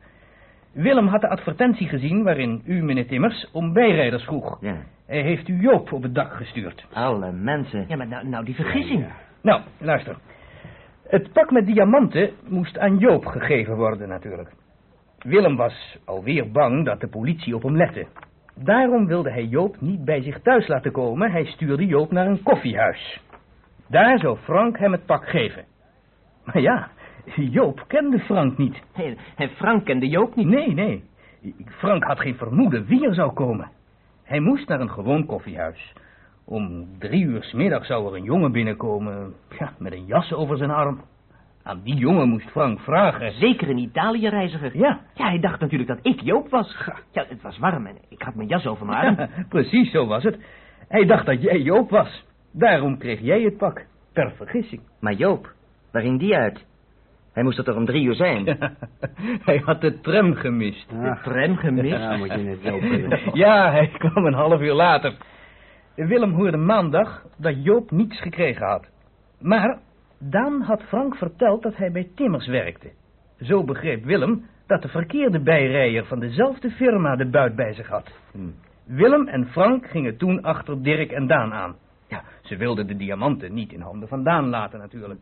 Willem had de advertentie gezien waarin u, meneer Timmers, om bijrijders vroeg. Ja. Hij heeft u Joop op het dak gestuurd. Alle mensen. Ja, maar nou, nou die vergissing. Nou, luister. Het pak met diamanten moest aan Joop gegeven worden natuurlijk. Willem was alweer bang dat de politie op hem lette. Daarom wilde hij Joop niet bij zich thuis laten komen. Hij stuurde Joop naar een koffiehuis. Daar zou Frank hem het pak geven. Maar ja, Joop kende Frank niet. En Frank kende Joop niet? Nee, nee. Frank had geen vermoeden wie er zou komen. Hij moest naar een gewoon koffiehuis. Om drie uur 's middag zou er een jongen binnenkomen, ja, met een jas over zijn arm. Aan die jongen moest Frank vragen. Zeker een Italië-reiziger. Ja. Ja, hij dacht natuurlijk dat ik Joop was. Ja, het was warm en ik had mijn jas over mijn arm. Ja, precies zo was het. Hij dacht dat jij Joop was. Daarom kreeg jij het pak. Per vergissing. Maar Joop, waar ging die uit? Hij moest er toch om drie uur zijn? hij had de tram gemist. De tram gemist? Ja, moet je het Joop. Ja, hij kwam een half uur later. Willem hoorde maandag dat Joop niets gekregen had. Maar Daan had Frank verteld dat hij bij Timmers werkte. Zo begreep Willem dat de verkeerde bijrijder van dezelfde firma de buit bij zich had. Willem en Frank gingen toen achter Dirk en Daan aan. Ja, ze wilden de diamanten niet in handen van Daan laten natuurlijk.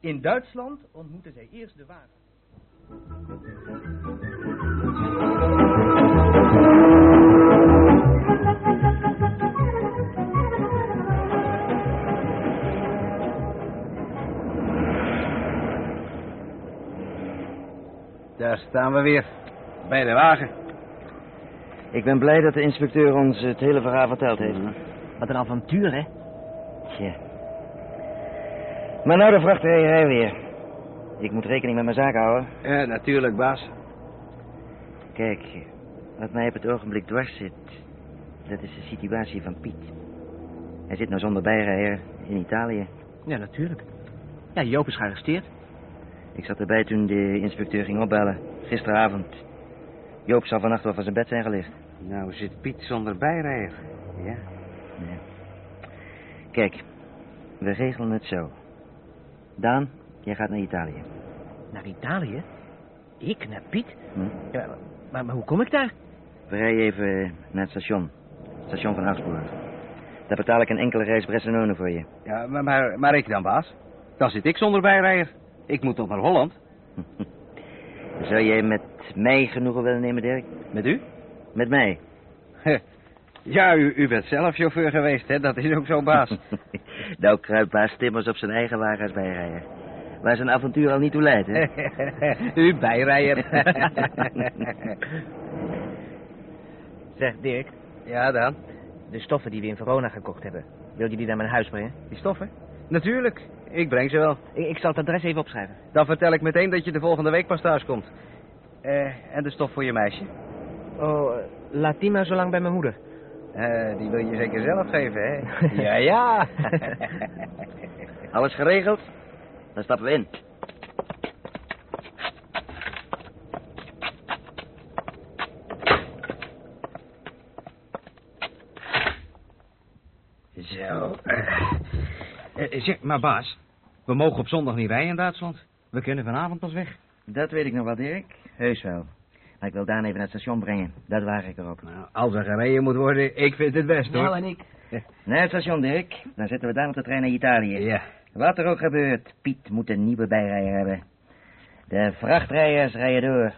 In Duitsland ontmoetten zij eerst de wagen. Daar staan we weer. Bij de wagen. Ik ben blij dat de inspecteur ons het hele verhaal verteld heeft. Wat een avontuur, hè? Tja. Maar nou de vrachtrijderij weer. Ik moet rekening met mijn zaken houden. Ja, natuurlijk, baas. Kijk, wat mij op het ogenblik dwars zit... dat is de situatie van Piet. Hij zit nou zonder bijrijder in Italië. Ja, natuurlijk. Ja, Joop is gearresteerd. Ik zat erbij toen de inspecteur ging opbellen. Gisteravond. Joop zal vannacht wel van zijn bed zijn gelicht. Nou zit Piet zonder bijrijder. Ja. ja. Kijk, we regelen het zo. Daan, jij gaat naar Italië. Naar Italië? Ik, naar Piet? Hm? Ja, maar, maar hoe kom ik daar? We rijden even naar het station. Het station van Augsburg. Daar betaal ik een enkele reis Bressanone voor je. Ja, maar, maar, maar ik dan, baas? Dan zit ik zonder bijrijder. Ik moet toch naar Holland? Zou jij met mij genoegen willen nemen, Dirk? Met u? Met mij. Ja, u, u bent zelf chauffeur geweest, hè? Dat is ook zo, baas. nou kruipt baas Timmers op zijn eigen wagen als bijrijder. Waar zijn avontuur al niet toe leidt, hè? u bijrijder. zeg, Dirk. Ja, dan? De stoffen die we in Verona gekocht hebben. Wil je die naar mijn huis brengen? Die stoffen? Natuurlijk. Ik breng ze wel. Ik, ik zal het adres even opschrijven. Dan vertel ik meteen dat je de volgende week pas thuis komt. Eh, en de stof voor je meisje? Oh, uh, laat die maar zo lang bij mijn moeder. Uh, die wil je zeker zelf geven, hè? ja, ja. Alles geregeld? Dan stappen we in. Zo. Uh, zeg, maar baas, we mogen op zondag niet rijden in Duitsland. We kunnen vanavond pas weg. Dat weet ik nog wel, Dirk. Heus wel. Maar ik wil Daan even naar het station brengen. Dat waag ik erop. Nou, als er gereden moet worden, ik vind het best, hoor. Nou, en ik. Naar het station, Dirk. Dan zetten we daar op de trein naar Italië. Ja. Wat er ook gebeurt, Piet moet een nieuwe bijrijder hebben. De vrachtrijders rijden door.